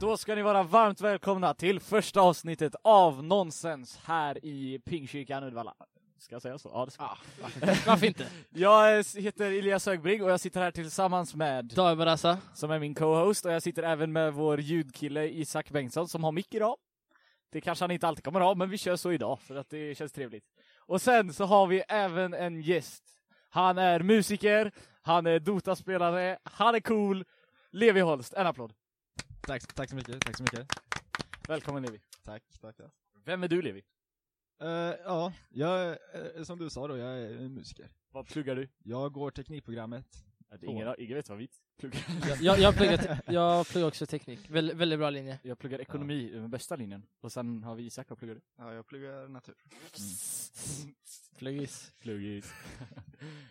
Då ska ni vara varmt välkomna till första avsnittet av Nonsens här i Pingkyrkan Uddevalla. Ska jag säga så? Ja, det ska Ja, varför inte? jag. Heter Elias Högbring och jag sitter här tillsammans med, David Barassa. som är min co-host, och jag sitter även med vår ljudkille Isak Bengtsson som har mick idag. Det kanske han inte alltid kommer ha, men vi kör så idag för att det känns trevligt. Och sen så har vi även en gäst. Han är musiker, han är Dota-spelare, han är cool. Levi Holst, en applåd. Tack, tack så mycket, tack så mycket. Välkommen Levi. Tack, tack. tack. Vem är du Levi? Eh, ja, jag, eh, som du sa då, jag är en musiker. Vad pluggar du? Jag går teknikprogrammet. Ja, det är ingen, ingen vet vad vi pluggar. Jag, jag, jag, pluggar, jag pluggar också teknik. Väl, väldigt bra linje. Jag pluggar ekonomi, den bästa linjen. Och sen har vi Isak, vad pluggar du? Ja, jag pluggar natur. Pluggis. Pluggis.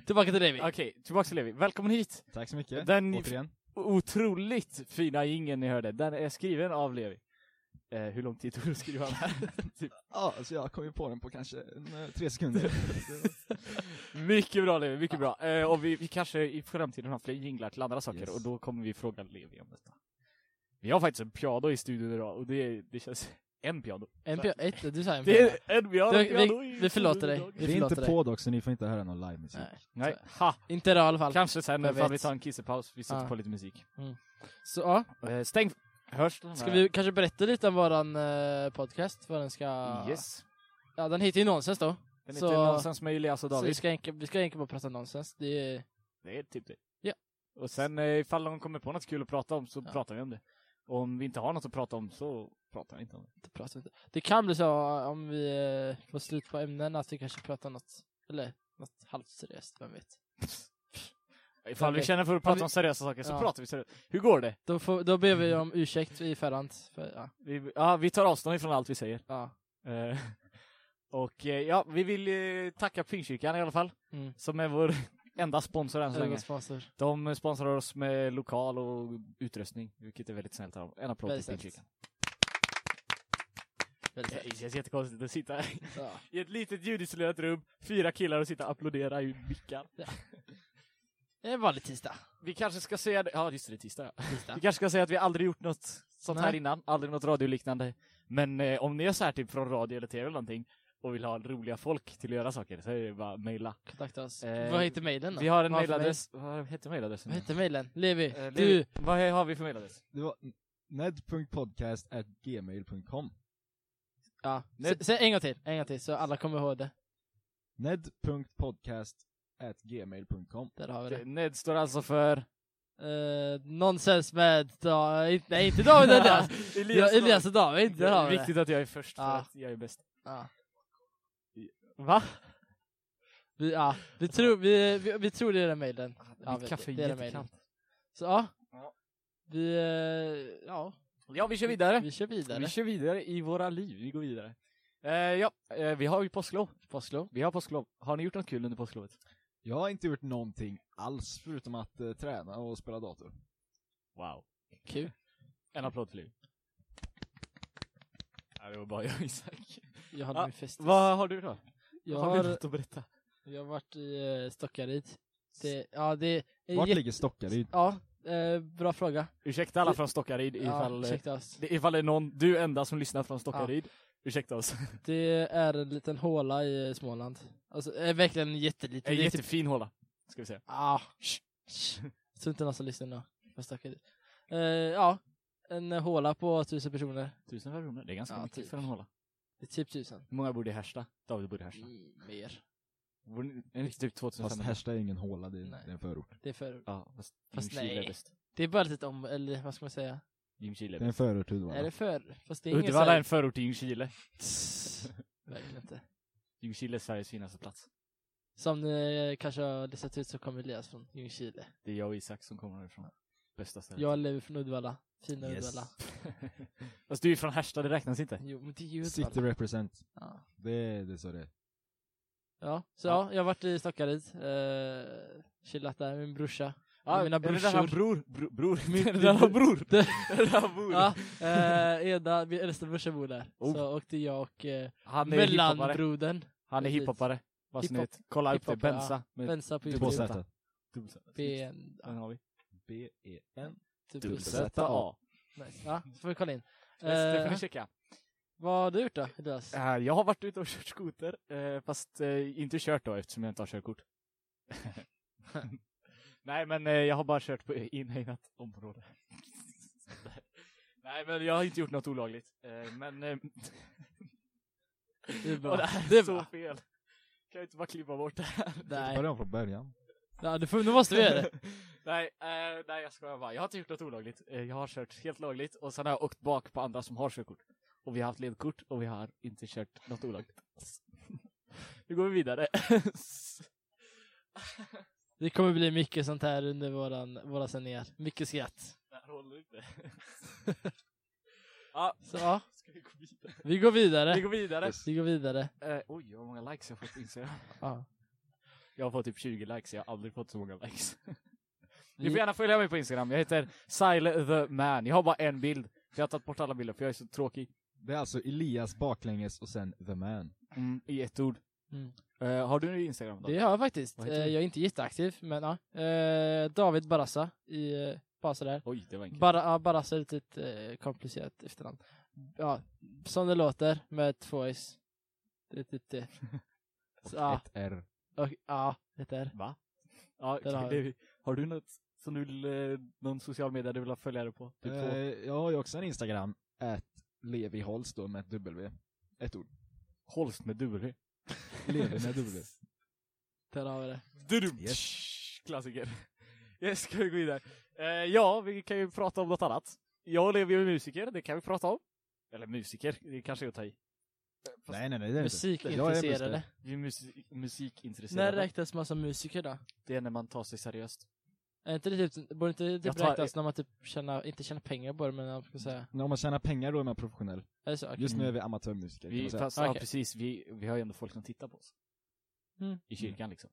Tillbaka till David. Okej, tillbaka till Levi. Välkommen hit! Tack så mycket, Den- återigen. Otroligt fina ingen ni hörde. Den är skriven av Levi. Eh, hur lång tid tog det att skriva den här? typ. Ja, så jag kom ju på den på kanske en, eh, tre sekunder. Mycket bra Levi, mycket bra. Eh, och vi, vi kanske i framtiden har fler jinglar till andra saker Yes. och då kommer vi fråga Levi om detta. Vi har faktiskt en piano i studion idag och det, det känns... En piano. En pia- ett, du sa en Det piano. är en piano, Du, piano vi, vi förlåter dig. Vi det är inte dig. på dock, så ni får inte höra någon livemusik. Nej. Nej, ha! Inte idag i alla fall. Kanske sen ifall vi tar en kissepaus, vi sätter Ja. på lite musik. Så ja, Eh, stäng... Hörs den ska vi kanske berätta lite om våran eh, podcast? Vad den ska... Yes. Ja, den heter ju Nonsens då. Den Så- heter Nonsens med Elias och Så vi David. ska, egentligen, vi ska egentligen bara prata nonsens. Det är... Det är typ det. Ja. Och sen eh, ifall någon kommer på något kul att prata om så Ja. pratar vi om det. Och om vi inte har något att prata om så pratar inte om det. Det, pratar inte. det kan bli så om vi eh, får slut på ämnen att vi kanske pratar något, eller något halvt seriöst, vem vet. Ifall vi känner för att prata vi- om seriösa saker så Ja. pratar vi seriöst. Hur går det? Då, får, då ber vi om ursäkt i förhand. För, ja, Vi, ja, vi tar avstånd ifrån allt vi säger. ja. Eh, och eh, ja, vi vill eh, tacka Pingstkyrkan i alla fall, Mm. som är vår enda sponsor än så länge. Sponsor. De sponsrar oss med lokal och utrustning, vilket är väldigt snällt av dem. En applåd till. Pingstkyrkan. Det känns jättekonstigt att sitta Ja. i ett litet ljudisolerat rum, fyra killar och sitta och applådera i mickar. Det är en vanlig tisdag. Vi kanske ska säga ja just det, det är tisdag. ja. tisdag. Vi kanske ska säga att vi aldrig gjort något sånt här Nej. innan, aldrig något radioliknande. Men eh, om ni är så här typ från radio eller tv eller någonting och vill ha roliga folk till att göra saker så är det bara mejla. Kontakta oss. Eh, Vad heter mejlen då? Vi har en Vad mejladress, vad heter mejladressen? Vad heter mejlen? Levi, Eh, du, Levi, Vad är- har vi för mejladress? Det var ned.podcast.gmail.com ja. Ned- Säg en gång till, en gång till så alla kommer ihåg det. ned.podcast.gmail.com Där har vi det. Ned står alltså för... Uh, nonsens med, da, inte- nej inte David och Elias. ja, Elias och David, Det där har är vi viktigt att jag är först för Ja. att jag är bäst. det. Ja. Va? Vi, ja, vi, tror, vi, vi, vi tror det är den mejlen. Ja, vet kaffe är det är den jättekallt. Så ja. Ja. Vi, eh, ja, Ja, vi kör vidare. vi kör vidare. Vi kör vidare i våra liv, vi går vidare. Eh, ja, eh, vi har ju påsklov. Påsklov. Vi har påsklov. Har ni gjort något kul under påsklovet? Jag har inte gjort någonting alls förutom att eh, träna och spela dator. Wow. Kul. En applåd till Liv. Ja, det var bara jag och Isak. Jag hade Ja, min fest. Vad har du då? Jag har du har, något att berätta? jag har varit i uh, Stockaryd. Det, ja, det är Vart ligger Stockaryd? Ja, eh, bra fråga. Ursäkta alla från Stockaryd Ja, ifall, det- ifall det är någon, du enda som lyssnar från Stockaryd. Ursäkta oss. Det är en liten håla i Småland. Alltså, är verkligen en jätteliten. En är typ- jättefin håla, ska vi säga. Ah. Jag tror inte någon som lyssnar nu. Eh, ja, en håla på tusen personer. Tusen personer, det är ganska Ja, mycket typ. för en håla. Det är typ tusen. Hur många bor i Härsta? David bor i Härsta. Mm, mer. Är det inte typ Fast 2500? Härsta är ingen håla, det är, Nej. det är en förort. Det är för... Ja, fast, Fast Ljungskile är nej. bäst. Det är bara lite om, eller vad ska man säga? Ljungskile är Det är en bäst. förort till Uddevalla. Är det för? Fast det är ingen Uddevalla är så en förort till Ljungskile. Verkligen inte. Ljungskile är Sveriges finaste plats. Som ni eh, kanske har listat ut så kommer Elias från Ljungskile. Det är jag och Isak som kommer härifrån. Bästa stället. Jag lever från Uddevalla. Fina Yes. Uddevalla. Fast du är från Härsta, det räknas inte. Jo, men det är ju City Uddevalla. represent. Ja. Det är, det är så det är. Ja, så Ja. ja, jag har varit i Stockaryd. Eh, chillat där med min brorsa. Ja, mina är det där han brorsor. bror? Bror? bror. Min- det där han bror? Det- Är det där bor? Ja, eh, Eda, min äldsta brorsa bor där. Oh. Så åkte jag och eh, Han är hiphopare. mellanbrodern Han är hiphopare. Vad Hiphop. vet. Kolla upp det. Benza. Med Benza på Youtube. Z. dubbel Z. Ben, Den har vi. B-E-N. typ Dubbel plus- Z A. Nice. Ja, så får vi kolla in. Det får Eh, ni checka. Vad har du gjort då, Elias? Eh, jag har varit ute och kört skoter, eh, fast eh, inte kört då eftersom jag inte har körkort. Nej, men jag har bara kört på inhägnat område. Nej, men jag har inte gjort något olagligt. Men... Det är och bra. det här Det är är så bra. fel. Kan jag inte bara klippa bort det här? Nej, Börja från början. ja, du får, nu måste vi göra det. nej, eh, nej, jag skojar bara. Jag har inte gjort något olagligt. Eh, jag har kört helt lagligt och sen har jag åkt bak på andra som har körkort. Och vi har haft ledkort och vi har inte kört något olagligt. Nu går vi vidare. Det kommer bli mycket sånt här under våran, våra sändningar. Mycket skratt. Det här håller inte. ja, Så ja, ska vi gå vidare? vi går vidare. Vi går vidare. Yes. Vi går vidare. Eh, oj, vad många likes jag har fått på Instagram. Ja. Jag har fått typ 20 likes, jag har aldrig fått så många likes. Ni får gärna följa mig på Instagram, jag heter Sile the man. Jag har bara en bild, för jag har tagit bort alla bilder för jag är så tråkig. Det är alltså Elias baklänges och sen The Man. Mm, I ett ord. Mm. Eh, har du Instagram då? det har jag faktiskt. Du? jag är inte jätteaktiv, men ja. Eh, David Barassa i bara sådär. Oj, det var enkelt. Bara, Barassa är lite ett eh, komplicerat efternamn. Ja, som det låter med två s. Det är det. Och Så, ja, ett R. och, ja, det är. Va? Ja, Den har det, har du något som du vill, någon social media du vill ha följare på? Typ två? jag har ju också en Instagram, at Levi Holst då med ett W. Ett ord. Holst med W. Levi med W. Där har vi det. Dudum. Klassiker. Yes, ska vi gå vidare? Eh, ja, vi kan ju prata om något annat. Jag lever ju musiker, det kan vi prata om. Eller musiker, det kanske är att ta i. Fast Nej nej nej det är det inte. Jag är Musikintresserade. Vi är musik, När musikintresserade. räknas man som musiker då? Det är när man tar sig seriöst. Är inte det typ, borde inte det typ Jag tar- räknas när man typ tjänar, inte tjänar pengar på det, men jag ska säga. När man tjänar pengar då är man professionell. Är det så? Okej. Just nu är vi amatörmusiker kan Vi, man säga. fast, ja, Okej. precis, vi, vi har ju ändå folk som tittar på oss. Mm. I kyrkan liksom.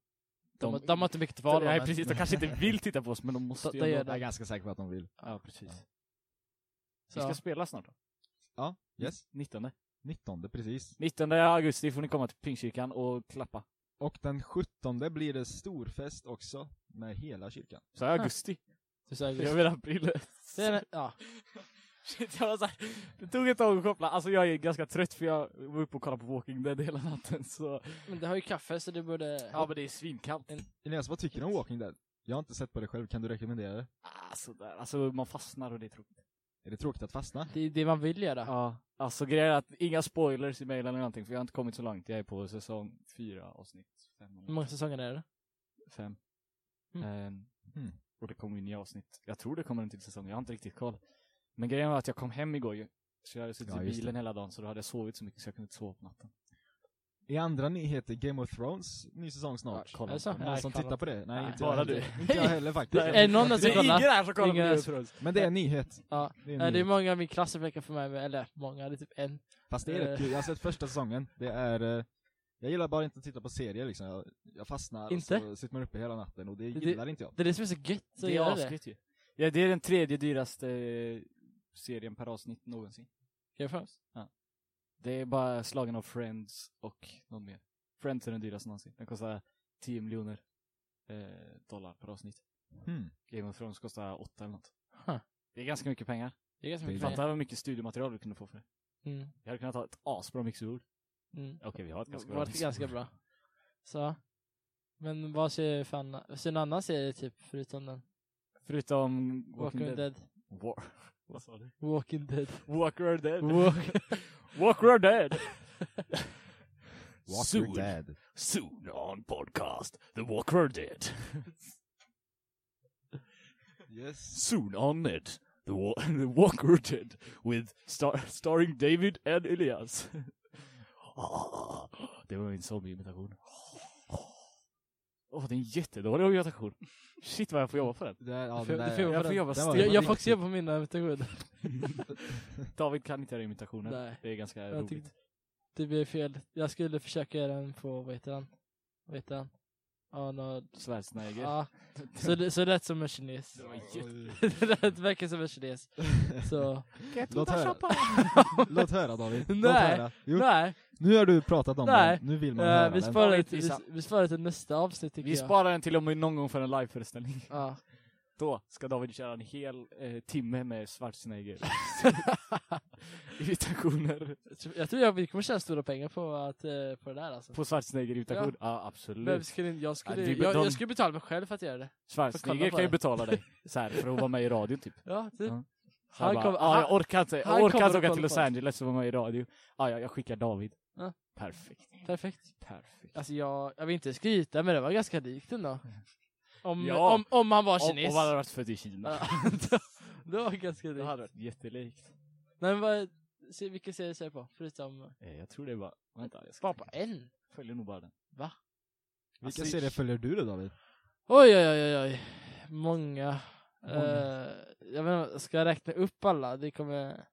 De, de, har inte mycket val Nej men- precis, de kanske inte vill titta på oss men de måste ju ändå. Jag är ganska säker på att de vill. Ja, precis. Ja. Vi ska spela snart då. Ja, yes. 19. 19 precis. 19 augusti får ni komma till Pingstkyrkan och klappa. Och den 17 blir det storfest också med hela kyrkan. Så är augusti. Du sa Jag menar april. det är, ja. Shit, jag var så här, det tog ett tag att koppla. Alltså jag är ganska trött för jag var uppe och kollade på Walking Dead hela natten så. Men det har ju kaffe så det borde... Ja men det är svinkallt. Elias, vad tycker du om Walking Dead? Jag har inte sett på det själv, kan du rekommendera det? Ah, sådär. Alltså man fastnar och det är tråkigt. Är det tråkigt att fastna? Det är det man vill göra. Ja, alltså grejen är att inga spoilers i mejlen eller någonting för jag har inte kommit så långt. Jag är på säsong fyra avsnitt fem. Hur många säsonger är det? Fem. Mm. Ehm, Mm. Och det kommer ju nya avsnitt. Jag tror det kommer en till säsong, jag har inte riktigt koll. Men grejen var att jag kom hem igår ju. Så jag hade suttit Ja, i bilen hela dagen så då hade jag sovit så mycket så jag kunde inte sova på natten. I andra nyheter, Game of Thrones, ny säsong snart. Ja, kolla. Är det det Någon som tittar på det? Nej, Nej, inte jag bara du. heller. Inte jag heller faktiskt. Är det någon som Det är kollar? ingen här som kollar på Game of Thrones. Men det är en nyhet. Ja. Det är, en Nej, det är nyhet. många av min klass som med mig, eller många, det är typ en. Fast det är rätt kul, jag har sett första säsongen. Det är, eh, jag gillar bara inte att titta på serier liksom. Jag, jag fastnar Inte? och så sitter man uppe hela natten och det Det- gillar inte jag. Det är det som är så gött, så Det är det. ju. Ja, det är den tredje dyraste eh, serien per avsnitt någonsin. Game of Thrones. Det är bara slagen av Friends och någon mer. Friends är den dyraste någonsin. Den kostar 10 miljoner eh, dollar per avsnitt. Hmm. Game of Thrones kostar 8 eller något. Huh. Det är ganska mycket pengar. Det är ganska Det mycket Fatta vad mycket studiematerial vi kunde få för det. pengar. Mm. Vi hade kunnat ha ett asbra mixerbord. Mm. Okej, vi har ett ganska Det bra var mixerbord. ganska bra. Så. Men vad ser fan, ser en annan serie typ, förutom den? Förutom Walking, Walking Dead. Dead. War. Vad sa du? Walking Dead. Walker are dead. Walk. Walker are dead. Walker Soon. Dead. Soon on podcast. The Walker are dead. Yes. Soon on Ned. The, wa- the Walker are dead. With star starring David and Elias. Det var min zombie-imitation. Åh, det är en jättedålig imitation. Shit vad jag får jobba för den. Det, är- ja, du där- får Jag för får jobba stenhårt. Jag, jag får också jobba på mina imitationer. David kan inte göra imitationer. Nej. Det är ganska Jag roligt. det blev fel. Jag skulle försöka göra den på, vad heter han? Vad heter han? Arnold. Schwarzenegger. Ja, så, det, så rätt som en kines. Det verkar som en kines. Så, Låt höra. Låt höra David. Låt Nej. höra. Jo, nej. Nu har du pratat om Nej. den, nu vill man eh, höra vi, den. sparar David, till, vi, vi sparar till nästa avsnitt tycker Vi jag. sparar den till om vi någon gång får en liveföreställning. Ja. Då ska David köra en hel eh, timme med Schwarzenegger. Imitationer. Jag tror- Jag vi kommer tjäna stora pengar på, att, eh, på det där alltså. På Schwarzenegger-imitation? Ja, absolut. Men skulle, jag, skulle, Ja, vi- jag, de- jag skulle betala mig själv för att göra det. Schwarzenegger kan ju betala dig så här, för att vara med i radio typ. Ja, typ. Ja. Han han bara, kommer- ja, jag han- orkar inte, han jag orkar kommer inte att åka till Los. Angeles och vara med i radio. Ja, ja, jag skickar David. Ja. Perfekt. Perfekt. Perfekt. Alltså jag, jag vill inte skryta men det var ganska likt ändå. Om, Ja. om, om han var kines. om han hade varit född i Kina. Ja, det var ganska Det likt. hade varit jättelikt. Nej men vad, se, vilken serie ser du på? Förutom, Eh, Jag tror det bara, vänta, jag ska bara på en? följer nog bara den. Va? Vilka Alltså, serier följer du då David? Oj oj oj oj. Många. Många. Eh, jag vet inte, ska jag räkna upp alla? Det kommer...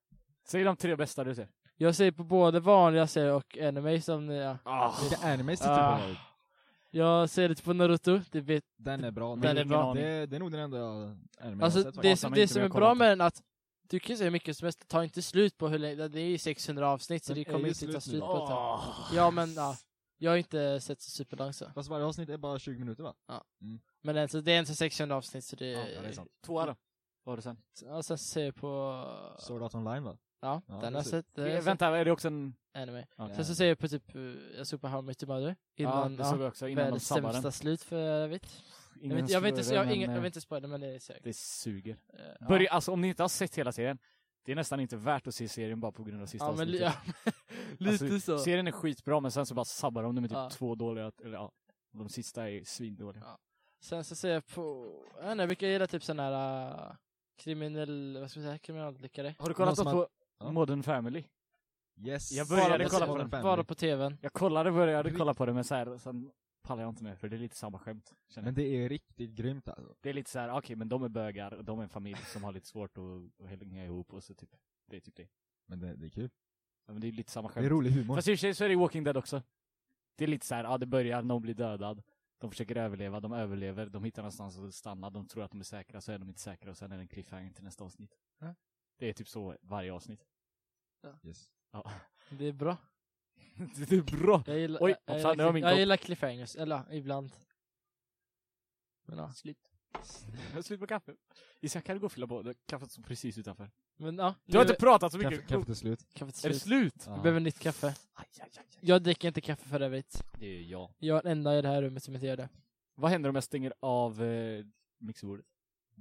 Säg de tre bästa du ser. Jag ser på både vanliga serier och anime som ni ja. Ah, Vilka animes tittar du Ah. på? Jag ser lite på Naruto, det vet Den är bra. Den är bra. Det, det är nog den enda anime jag Alltså har sett det, som, det som är jag bra med den att du kan ju säga mycket som helst, det tar inte slut på hur länge, det är ju 600 avsnitt så Den det är kommer inte ta slut nu. på ett ah. Ja men ja, jag har inte sett så superlångt så. Fast varje avsnitt är bara 20 minuter va? Men alltså, det är inte 600 avsnitt så det Ja, ja, det är sant. Tvåa då? Vad har du sen? Och sen ser jag på... Sword Art Online va? Ja, Ja, den det har jag sett. det jag Eh, sett. Vänta, är det också en... Anime. Ja, Sen så ser jag på typ, eh, jag såg på How Your Mother. ja, Innan, det ja, såg jag också, innan de världens den. sämsta slut för övrigt. Jag vet, jag vet inte, jag, det, ingen, jag eh, vill inte spoila men det är säkert. Det suger. Eh, ja. Börja, alltså om ni inte har sett hela serien, det är nästan inte värt att se serien bara på grund av sista Ja avsnittet. ja, lite Alltså, så. Serien är skitbra men sen så bara sabbar de det med typ Ja. två dåliga, eller ja, de sista är svindåliga. Ja. Sen så ser jag på, jag vet inte, vilka gillar typ sån här uh, kriminell, vad ska vi säga, kriminallyckare? Har du kollat på Ja. Modern Family? Yes! Jag började kolla TV, på den. Bara på tvn. Jag kollade, började kolla på det men så här, sen pallar jag inte med för det är lite samma skämt. Men det är riktigt grymt alltså. Det är lite så här, okej men de är bögar och de är en familj som har lite svårt att, att hänga ihop och så typ, det är typ det. Men det, det är kul. Ja, men det är lite samma Det skämt. är rolig humor. Fast i och för sig så är det i Walking Dead också. Det är lite så här, ja det börjar, någon blir dödad. De försöker överleva, de överlever, de hittar någonstans att stanna, de tror att de är säkra, så är de inte säkra och sen är det en cliffhanger till nästa avsnitt. Ja. Det är typ så varje avsnitt. Yes. Ja. Det är bra. det är bra! Jag gillar, Oj, jag, vad jag, gillar, min jag gillar cliffhangers, eller ja, ibland. Men ja. Slut. Jag slut på kaffe. Isak, kan du gå och fylla på? Det- Kaffet står precis utanför. Men ja, Du har inte pratat så Kaffe, mycket. kaffet är slut. kaffet är är det slut. slut? Ja. Vi behöver nytt kaffe. Aj, aj, aj, aj. Jag dricker inte kaffe för övrigt. Det är jag. Jag är den enda i det här rummet som inte gör det. Vad händer om jag stänger av eh, mixerbordet?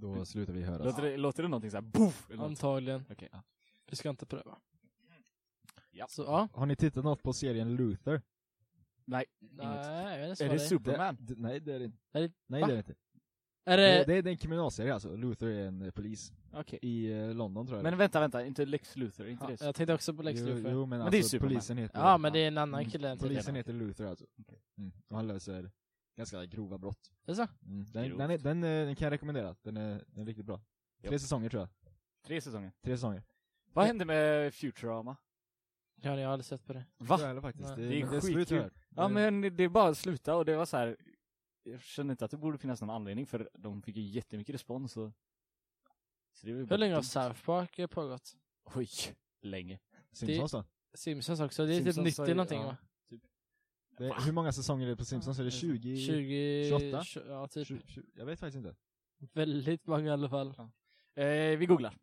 Då slutar vi höras. Låter det, låter det någonting såhär boof? Eller något? Antagligen. Okej, ja. Vi ska inte pröva. Ja. Så ja. Har ni tittat något på serien Luther? Nej, Nej, jag vet inte Är det är. Superman? Det, det, nej det är det inte. Är det- Nej va? det är det inte. Är Det, det... det, är en kriminalserie alltså. Luther är en eh, polis. Okej. I eh, London tror jag. Men vänta, vänta, inte Lex Luthor, inte Ja, det? jag tänkte också på Lex jo, Luthor. jo, men, Men det är alltså, Superman. polisen heter Ja, men det är en annan Mm. kille än Polisen tidigare. heter Luther alltså. Mm. Och han löser ganska grova brott. Är det så? Mm. Den, den, är, den, eh, den kan jag rekommendera. Den är, den är riktigt bra. Tre Japp. säsonger tror jag. Tre säsonger. Tre säsonger. Vad hände med Futurama? Ja, jag har aldrig sett på det. Va? Jag heller faktiskt. Nej. Det, Det är slut skitkul. jag hört. Ja men det är bara att sluta och det var så här. Jag känner inte att det borde finnas någon anledning för de fick ju jättemycket respons och... Så det var ju bara Hur länge har dumt. South Park pågått? Oj, länge. Simpsons då? Simpsons också, det är Simpsons typ 90 har ju- någonting ja. va? Det, hur många säsonger är det på Simpsons? Är det 20? 20... 28? tjo- Ja, typ. 20, 20? Jag vet faktiskt inte. Väldigt många i alla fall. Eh, vi googlar.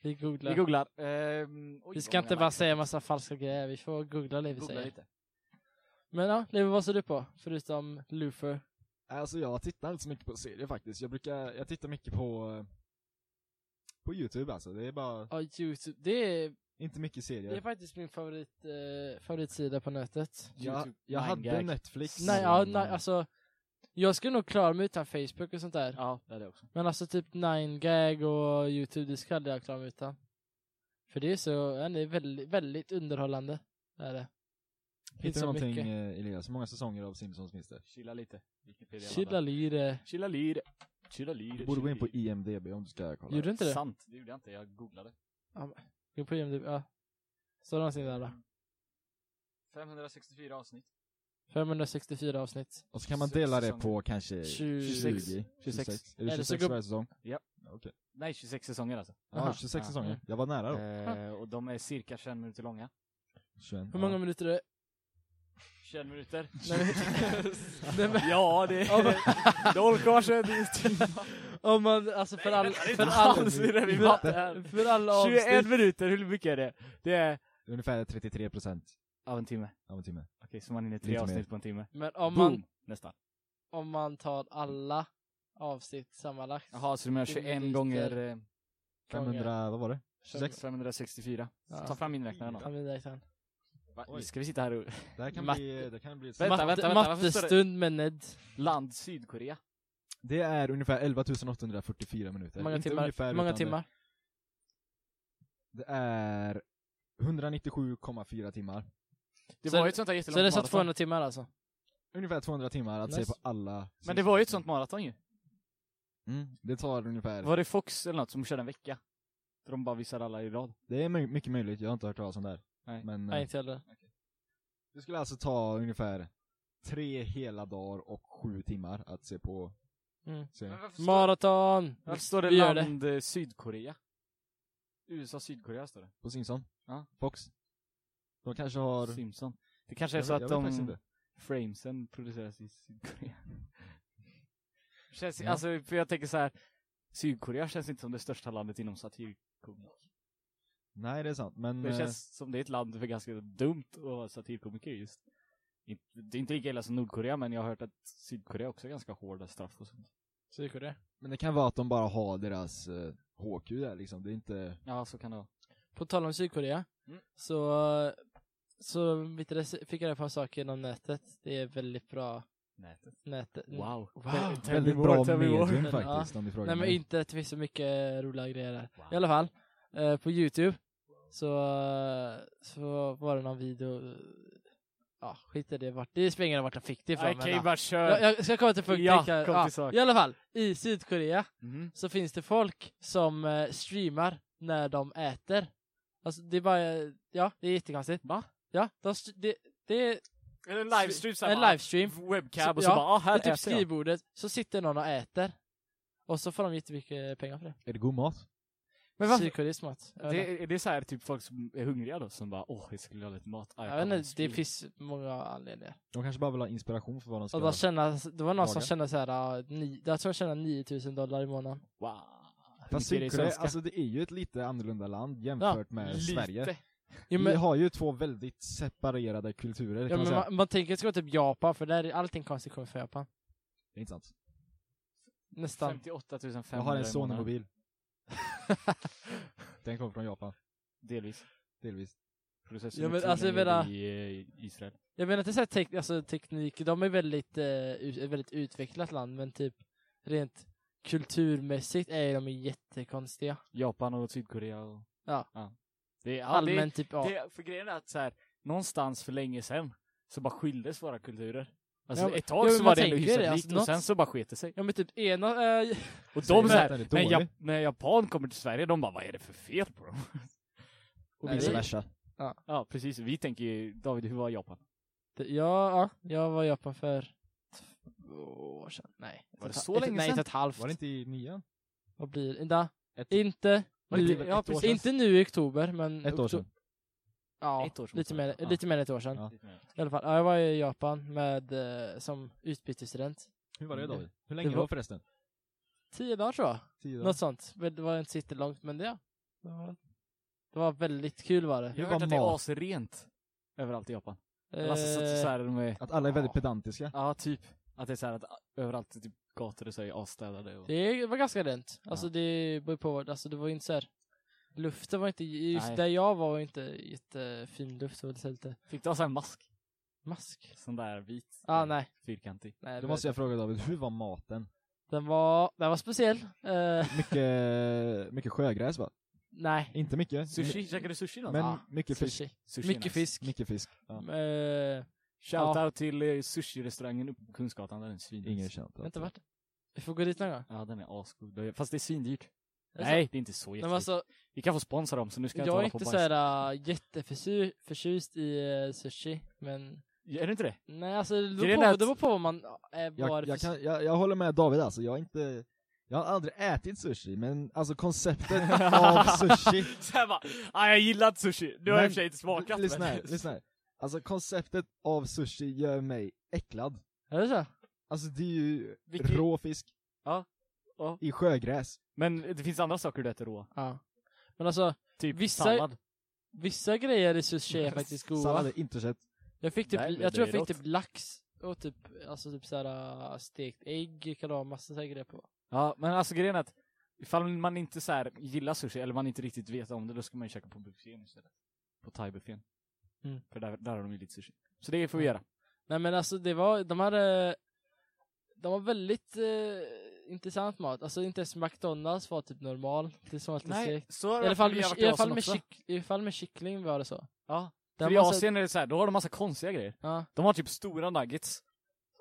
Vi googlar. Vi googlar. Ehm, oj, Vi ska inte bara säga massa falska grejer, vi får googla det vi Googla säger. lite. Men ja, Levi, vad ser du på? Förutom Luther? Alltså jag tittar inte så mycket på serier faktiskt. Jag brukar, jag tittar mycket på eh, på Youtube alltså. Det är bara, Ja, Youtube. Det är, inte mycket det är serier. faktiskt min favorit, eh, favoritsida på nätet. Jag, YouTube, jag hade 9gag. Netflix. Nej, ja, nej, alltså. Jag skulle nog klara mig utan Facebook och sånt där. Ja, det är det också. Men alltså typ 9gag och Youtube, det skulle jag klara mig utan. För det är så, ja, det är väldigt, väldigt underhållande. Det är det. Hittar du så någonting mycket. eh, Elias? Hur många säsonger av Simpsons finns det? Chilla lite. Wikipedia Chilla lite. Chilla lite. Chilla lite. Du borde gå in på IMDB om du ska kolla. Gjorde du inte det? Sant, det gjorde jag inte. Jag googlade. Gå på IMDb, ja. Står det någonting där då? 564 avsnitt. 564 avsnitt. Och så kan man dela det på kanske 20. 20, 26. 26. Är det Eller så 26 går- varje säsong? Ja. Okej. Nej, 26 säsonger alltså. Ja, Aha. 26 Ja. säsonger. Jag var nära då. Eh, och de är cirka 21 minuter långa. 21. Hur många ja. minuter är det? 21 minuter. Nej, men- ja, det är... Noll kvar så är det. Om man, alltså för all, för all, här. för alla 21 avsnitt. minuter, hur mycket är det? Det är Ungefär 33% av en timme. av en timme. Okej, så man hinner tre Lite mer. avsnitt på en timme. Men om Boom! man, Nästan. om man tar alla avsnitt sammanlagt. Jaha, så du menar Det blir 21 lite- gånger eh, 500, vad var det? 26? 564? Ja. Ta fram minräknaren Ja, då. här. Va? Oj. Ska vi sitta här och... Det här kan Matte. bli, det kan bli ett Vänta, Matte- vänta, vänta, varför står det- Mattestund med Ned. Land Sydkorea? Det är ungefär 11 844 minuter. Många Inte timmar? ungefär, många timmar? Det är 197,4 timmar. Det Så- var ju ett sånt Så jättelångt det är så maraton. 200 timmar alltså? Ungefär 200 timmar att Nice. se på alla. Men det var ju ett sånt maraton ju. Mm, det tar ungefär, Var det Fox eller något som körde en vecka? Där de bara visade alla i rad. det är my- mycket möjligt, jag har inte hört talas om det här. Nej. Men Nej, eh, inte heller. det skulle alltså ta ungefär tre hela dagar och sju timmar att se på Mm. Maraton! Varför står det Vi land eh, Sydkorea? USA Sydkorea står det. På Simpson? Ja. Fox? De kanske har... Simpson. Det kanske är Jag så vet- att de framesen produceras i Sydkorea. Känns, Ja. Alltså, för jag tänker så här. Sydkorea känns inte som det största landet inom satirkomik. Nej, det är sant, men... Det eh, känns som det är ett land för ganska dumt att vara satirkomiker just. Inte- Det är inte lika illa som Nordkorea, men jag har hört att Sydkorea också har ganska hårda straff och sånt. Sydkorea. Men det kan vara att de bara har deras eh, HQ där liksom, det är inte... Ja, så kan det vara. På tal om Sydkorea, Mm. så, så vet du, fick jag ett par saker genom nätet. Det är väldigt bra Nätet. nätet. Wow. Wow. Väldigt bra medium faktiskt, om du frågar Nej men mig. inte, det finns så mycket roliga grejer där. Wow. I alla fall, eh, på Youtube så, så var det någon video, ja skit i det, vart, det spelar ingen roll vart jag fick det ifrån. Nej, men, ja. bara kör. jag, jag ska komma till punkten. Ja, kom till sak. I alla fall, i Sydkorea Mhm. så finns det folk som eh, streamar när de äter. Alltså det är bara, ja det är jättekonstigt. Va? Ja, de, det, det en livestream? En livestream. Webcam Så- och så ja, bara, ah, här på typ äter jag. skrivbordet, så sitter någon och äter. Och så får de jättemycket pengar för det. Är det god mat? Men varför? Sydkoreansk mat. Jag vet inte. Det, är det så här typ folk som är hungriga då, som bara, åh, jag skulle ha lite mat. Ah, Jag vet inte, det finns många anledningar. De kanske bara vill ha inspiration för vad de ska Och känna, det var någon som Laga. kände såhär, uh, ni, jag tror jag tjänade 9000 dollar i månaden. Wow. Fast svenska? alltså det är ju ett lite annorlunda land jämfört med Lite. Sverige. Vi men, har ju två väldigt separerade kulturer, ja, kan man säga. man, man tänker att det ska vara typ Japan, för där är allting konstigt kommer från Japan. Det är inte sant. Nästan. 58 500 Jag har en. Sony-mobil. Den kommer från Japan, Delvis. delvis. Ja, men alltså, jag menar- i eh, Israel. Jag menar inte såhär tek, alltså, teknik, de är väldigt, eh, ett väldigt utvecklat land, men typ rent kulturmässigt är de jättekonstiga. Japan och Sydkorea och... Ja. Det, ja, Allmänt typ, ja. det, för grejen är att så här, någonstans för länge sedan så bara skildes våra kulturer. Alltså Ja, ett tag ja, så var det ändå hyfsat det, likt alltså, och något- sen så bara sket det sig. Ja men typ ena, eh, Och de du så att här, den är när? Jap- när Japan kommer till Sverige, de bara vad är det för fel på dem? Och Nej, vice versa. Ja precis, vi tänker ju, David hur var Japan? det- ja, ja, jag var i Japan för två år sedan. Nej. Var det ett ett- så ett, länge Nej, sedan? ett och ett halvt. Var det inte i nian? Vad blir det? Ett- inte nu, inte ja, ett precis, nu i oktober, men Ett år sedan. Ja, Ett år sedan lite, mer, vara. lite mer än ett år sedan. Ja. I alla fall, ja, jag var i Japan med, eh, som utbytesstudent. Hur var det. David? Hur länge Det var, var- förresten? Tio dagar tror jag. Tio Något sånt. Det var inte så jättelångt, men det, ja. det var, det var väldigt kul var det. Jag har hört att det är asrent överallt i Japan. Alltså så, Eh, så här, de är, Att alla är väldigt Ja. pedantiska? ja typ. Att det är så här att överallt typ gator och så är asstädade och... Det var ganska rent. Alltså Ja. det beror på, alltså det var inte så här. Luften var inte, just Nej. där jag var var inte jättefin luft, så det var lite Fick du ha sån här mask? mask. Sån där vit? Ah, nej. Fyrkantig. nej Då det måste jag fråga David, hur var maten? Den var, den var speciell. Eh, Mycket, mycket sjögräs va? nej. Inte mycket. Sushi? Käkade du sushi Men någonstans? Ja, mycket fisk. Sushi. Sushi Mycket nice. fisk. Mycket fisk. Ja. Eh, Shoutout till eh, sushi-restaurangen uppe på Kungsgatan, där är en svin. Ingen känt. inte varit Vi får gå dit någon gång. Ja, den är asgod. Fast det är svindyrt. Är Nej, det är inte så men alltså, Vi kan få sponsra dem, så nu ska jag, jag är inte inte hålla på så och här uh, jätteförtjust i uh, sushi, men. Är du inte det? nej alltså det beror på, är att- det beror på vad man är Jag, var jag, kan, jag, jag håller med David alltså, jag har inte jag har aldrig ätit sushi, men alltså konceptet av sushi Såhär bara, ah, jag gillar inte sushi. Nu har jag i Men- och för sig inte smakat. Lyssna men- här, lyssna här. Alltså konceptet av sushi gör mig äcklad. Är det så? Alltså det är ju Vilket- rå fisk. Ja. Ja. I sjögräs. Men det finns andra saker du äter råa. Ja. Men alltså, Typ Vissa- sallad. vissa grejer i sushi är faktiskt goda. Sallad är inte kött. Jag fick typ, Nej, jag tror jag fick typ lax och typ, alltså typ såhär äh, stekt ägg kan det vara massa såhär grejer på. Ja, men alltså grejen är att ifall man inte så här gillar sushi eller man inte riktigt vet om det, då ska man ju käka på buffén istället. På thai-buffén. Mm. För där, där har de ju lite sushi. Så det får vi göra. Nej men alltså det var, de hade, de var väldigt eh, intressant mat. Alltså inte ens McDonalds var typ normal. Det som var lite stekt. så har I alla fall med, varit i alla fall Asien med, kyck, i alla fall med kyckling var det så. Ja. För i så- Asien är det så här, då har de massa konstiga grejer. Ja, De har typ stora nuggets.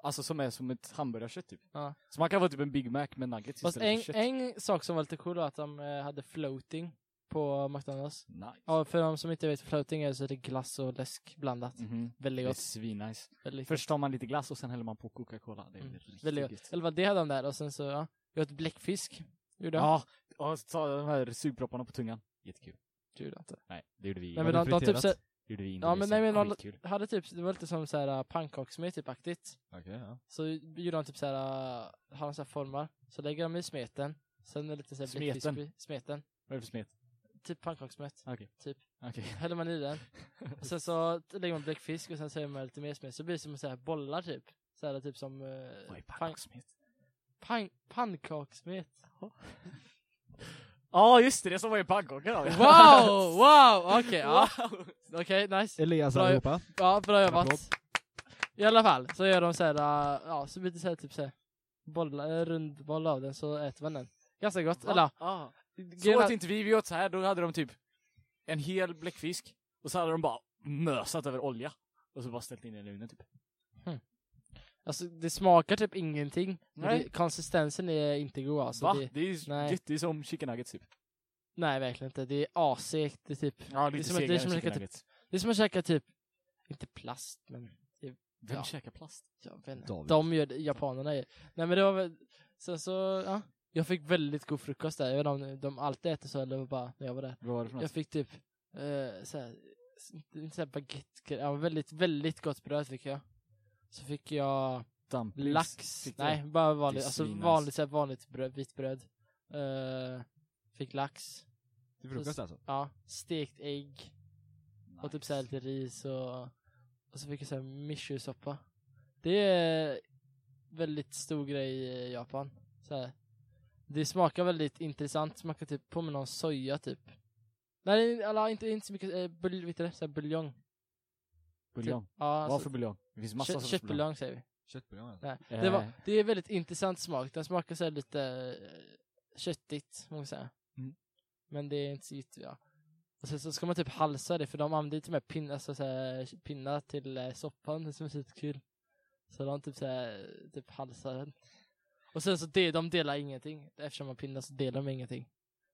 Alltså som är som ett hamburgarkött typ. Ja. Så man kan få typ en Big Mac med nuggets fast istället en, för kött. en sak som var lite cool var att de eh, hade floating på McDonalds. Nice. Ja, för de som inte vet floating är så är det glass och läsk blandat. Mhm. Väldigt Det är gott. svinnice. Väldigt Först tar man lite glass och sen häller man på Coca-Cola. Det är Mm, riktigt Väldigt gott. Eller vad det hade de där och sen så, ja. Jag åt bläckfisk. Gjorde jag? Ja, och så ta de här sugpropparna på tungan. Jättekul. Det gjorde inte. Nej, det gjorde vi. Nej men de, de typ så, gjorde vi Ja men nej men de hade typ, det var lite som såhär pannkakssmet typ aktigt. Okej, ja. Så gjorde de typ såhär, har de såhär formar. Så lägger de i smeten. Sen är det lite såhär Smeten? bläckfisk smeten. Vad är det för smet? Typ pannkakssmet. Okej. Typ. Okej. Häller man i den. Och sen så lägger man bläckfisk och sen så man lite mer smet. Så blir det som såhär bollar typ. Såhär typ som eh, Vad är pan- pannkakssmet? pan- pannkakssmet. Ja just det, det som var i pannkakor. Wow! Wow! Okej, ja. Wow! Okej, nice. Elias Bra- allihopa. Ja, bra jobbat. I alla fall, så gör de såhär, äh, ja, så blir det såhär typ såhär, bollar, en rund boll av den, så äter man den. Ganska gott, eller Ja. Så åt inte vi, vi åt så här, då hade de typ en hel bläckfisk och så hade de bara mösat över olja. Och så bara ställt in den i ugnen typ. alltså det smakar typ ingenting. Det, konsistensen är inte god alltså. Va? Det, Det är ju nej. gött, det är som chicken nuggets typ. nej, verkligen inte. Det är asekt, det är typ, Ja, lite lite som att- det är som att chicken käka typ- det är som att käka typ, inte plast, men Vem ja. käkar plast? jag vet inte. De gör det, japanerna gör Nej men det var väl, sen så, ja. Jag fick väldigt god frukost där, jag vet inte om de alltid äter så eller bara när jag var där. Vad var det för Jag något? fick typ eh, såhär, inte, såhär baguette, ja, väldigt, väldigt gott bröd fick jag. Så fick jag Dumplings. lax, Fick nej bara vanligt, Det är alltså vanligt, såhär, vanligt bröd, vitt bröd. Eh, fick lax, Till frukost alltså? ja, stekt ägg och typ såhär lite ris och, och så fick jag såhär mishu-soppa. Det är väldigt stor grej i Japan. Så här. Det smakar väldigt intressant, smakar typ på med någon soja typ. Nej, eller inte, inte så mycket, eh, bulj, vet du det? Buljong. Buljong. Typ. Ja, Vad alltså, för buljong? Det finns massa sorters buljong. köttbuljong säger vi. Köttbuljong alltså? Nej. Eh. Det, var, det är väldigt intressant smak. Den smakar så lite eh, köttigt, må man säga. Mm. Men det är inte så ja. Och sen så ska man typ halsa det, för de använder till och med pinnar, alltså, så här, pinnar till eh, soppan, det som är så kul. Så de typ så här, typ halsar den. Och sen så de, de delar ingenting, eftersom man pinnar så delar de ingenting.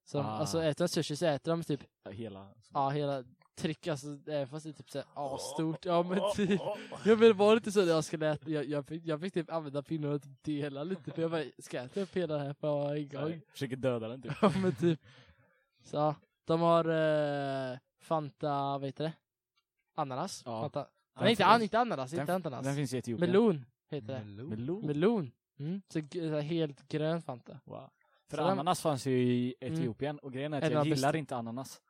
Så de, Ah. alltså äter de sushi så äter de typ, Hela. ja hela tryck, alltså även fast det är typ såhär asstort, ja men typ. Jag men var inte så när jag skulle äta, jag, jag, fick, jag fick typ använda pinnen och typ dela lite för jag bara, ska jag äta upp hela det här på en gång? Försöker döda den typ. Ja men typ. Så, ja. de har eh, Fanta, vad heter det? Ananas? Ja. Fanta. Nej inte, an, inte ananas, den- inte ananas. Den finns i Etiopien. Melon heter det. Melon? Melon? Melon. Mm. Så, så helt grön Fanta. Wow. För Så den- ananas fanns ju i Etiopien och grejen är att En jag gillar bästa. inte ananas.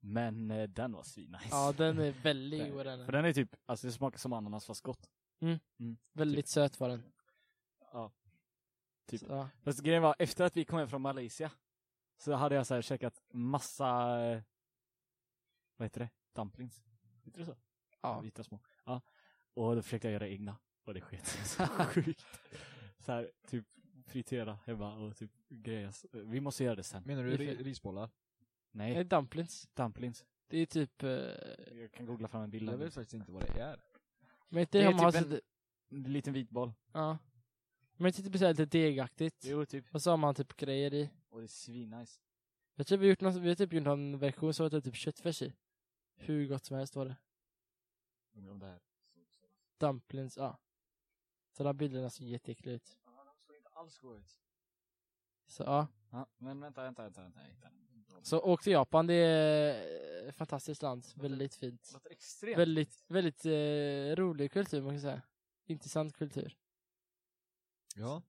Men eh, den var svinnice. Ja den är väldigt Den- god den. För den är typ, alltså det smakar som ananas fast gott. Väldigt söt var den. Ja. Typ. Så. Fast grejen var, efter att vi kom hem från Malaysia så hade jag så här käkat massa, eh, vad heter det? Dumplings? Heter det så? Ja. Vita små. Ja. Och då försökte jag göra egna. Och det sket sig så sjukt. Så här, typ fritera hemma och typ grejer. Vi måste göra det sen. Menar du Det är ri- risbollar? Nej, dumplings. dumplings. Det är typ, eh, Jag kan googla fram en bild Jag det. vet faktiskt inte vad det är. men inte Det är man har typ sådär- En liten vit boll. ja. Men inte typ såhär lite degaktigt. Jo, typ. Och så har man typ grejer i. Och det är svinnice. Jag tror vi har gjort någon, vi har typ gjort någon version så var det typ köttfärs i. Hur gott som helst var det. Undrar om det här. Dumplings, ja. Så de bilderna ser jätteäckliga ut. Ja, de såg inte alls goda ut. Så ja. Ja, men vänta, vänta, vänta, vänta. vänta. Så åk till Japan, det är ett fantastiskt land. Väldigt fint. Låter extremt. Väldigt, väldigt eh, rolig kultur man kan säga. Intressant kultur. Ja.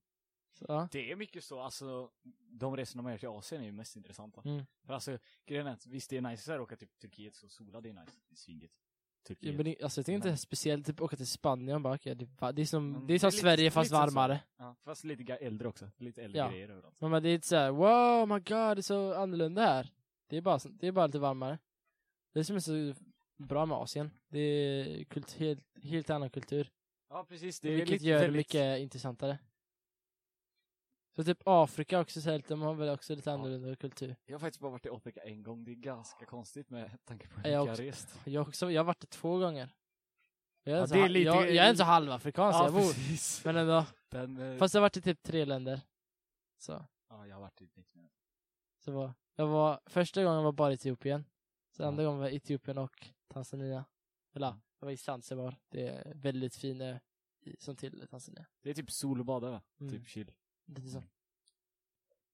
Så ja. Det är mycket så, alltså de resorna man gör till Asien är ju mest intressanta. Mm. För alltså, grejen är att visst det är nice här att åka till Turkiet så sola det är nice. Det är svinget. Ja, Turkiet. men det, alltså jag tycker inte det är speciellt, typ åka till Spanien bara, okej, det, är det är som, Mm, det är som det är lite- Sverige fast lite så. varmare. Ja, fast lite äldre också. Lite äldre Ja. grejer överallt. Men, men det är inte såhär, wow, my god, det är så annorlunda här. Det är bara, det är bara lite varmare. Det är som är så bra med Asien. Det är kult, helt, helt annan kultur. Ja precis, det är vilket lite gör det mycket intressantare. Så typ Afrika också, så här, de har väl också lite Ja. annorlunda kultur. Jag har faktiskt bara varit i Afrika en gång, det är ganska konstigt med tanke på hur Jag jag har rest. Jag, också, jag har varit det två gånger. Jag är, Ja, det är lite- jag, jag är inte halvafrikansk, Ja jag bor, precis. men ändå. Den, eh, Fast jag har varit i typ tre länder. Så. Ja, jag har varit i mer. Så var, jag var, första gången var bara i Etiopien. Så Ja. andra gången var Etiopien och Tanzania. Eller ja, jag var i Zanzibar. Det är väldigt fin ö som till Tanzania. Det är typ sol och bada va? Mm. Typ chill. Lite så.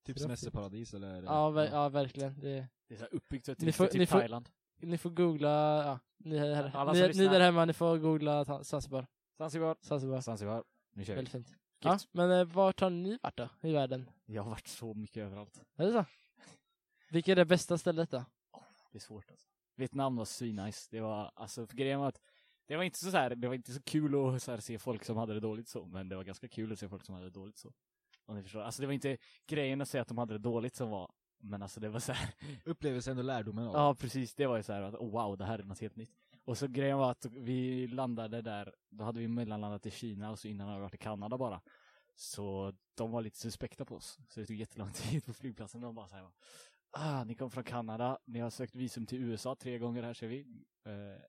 Typ semesterparadis eller? Ja, ver- ja verkligen. Det, Det är så här uppbyggt vet du, Ni får- typ ni får- Thailand. ni får googla, ja, ni, här, ni, ni där hemma, ni får googla Zanzibar. Zanzibar. Zanzibar. Zanzibar. Nu kör vi. Väldigt fint. Ja, men eh, vart har ni varit då, i världen? Jag har varit så mycket överallt. Är det så? Vilket är det bästa stället då? Det är svårt alltså. Vietnam var svinnice. Det var, alltså, för grejen var att det var inte så, så här, det var inte så kul att så här, se folk som hade det dåligt så, men det var ganska kul att se folk som hade det dåligt så. Om ni förstår. Alltså det var inte grejen att säga att de hade det dåligt som var, men alltså det var så här. Upplevelsen och lärdomen av Ja, precis. Det var ju så här att oh, wow, det här är något helt nytt. Och så grejen var att vi landade där, då hade vi mellanlandat i Kina och så innan hade vi varit i Kanada bara. Så de var lite suspekta på oss. Så det tog jättelång tid på flygplatsen. De bara så här, ah, ni kom från Kanada, ni har sökt visum till USA tre gånger här ser vi. Eh,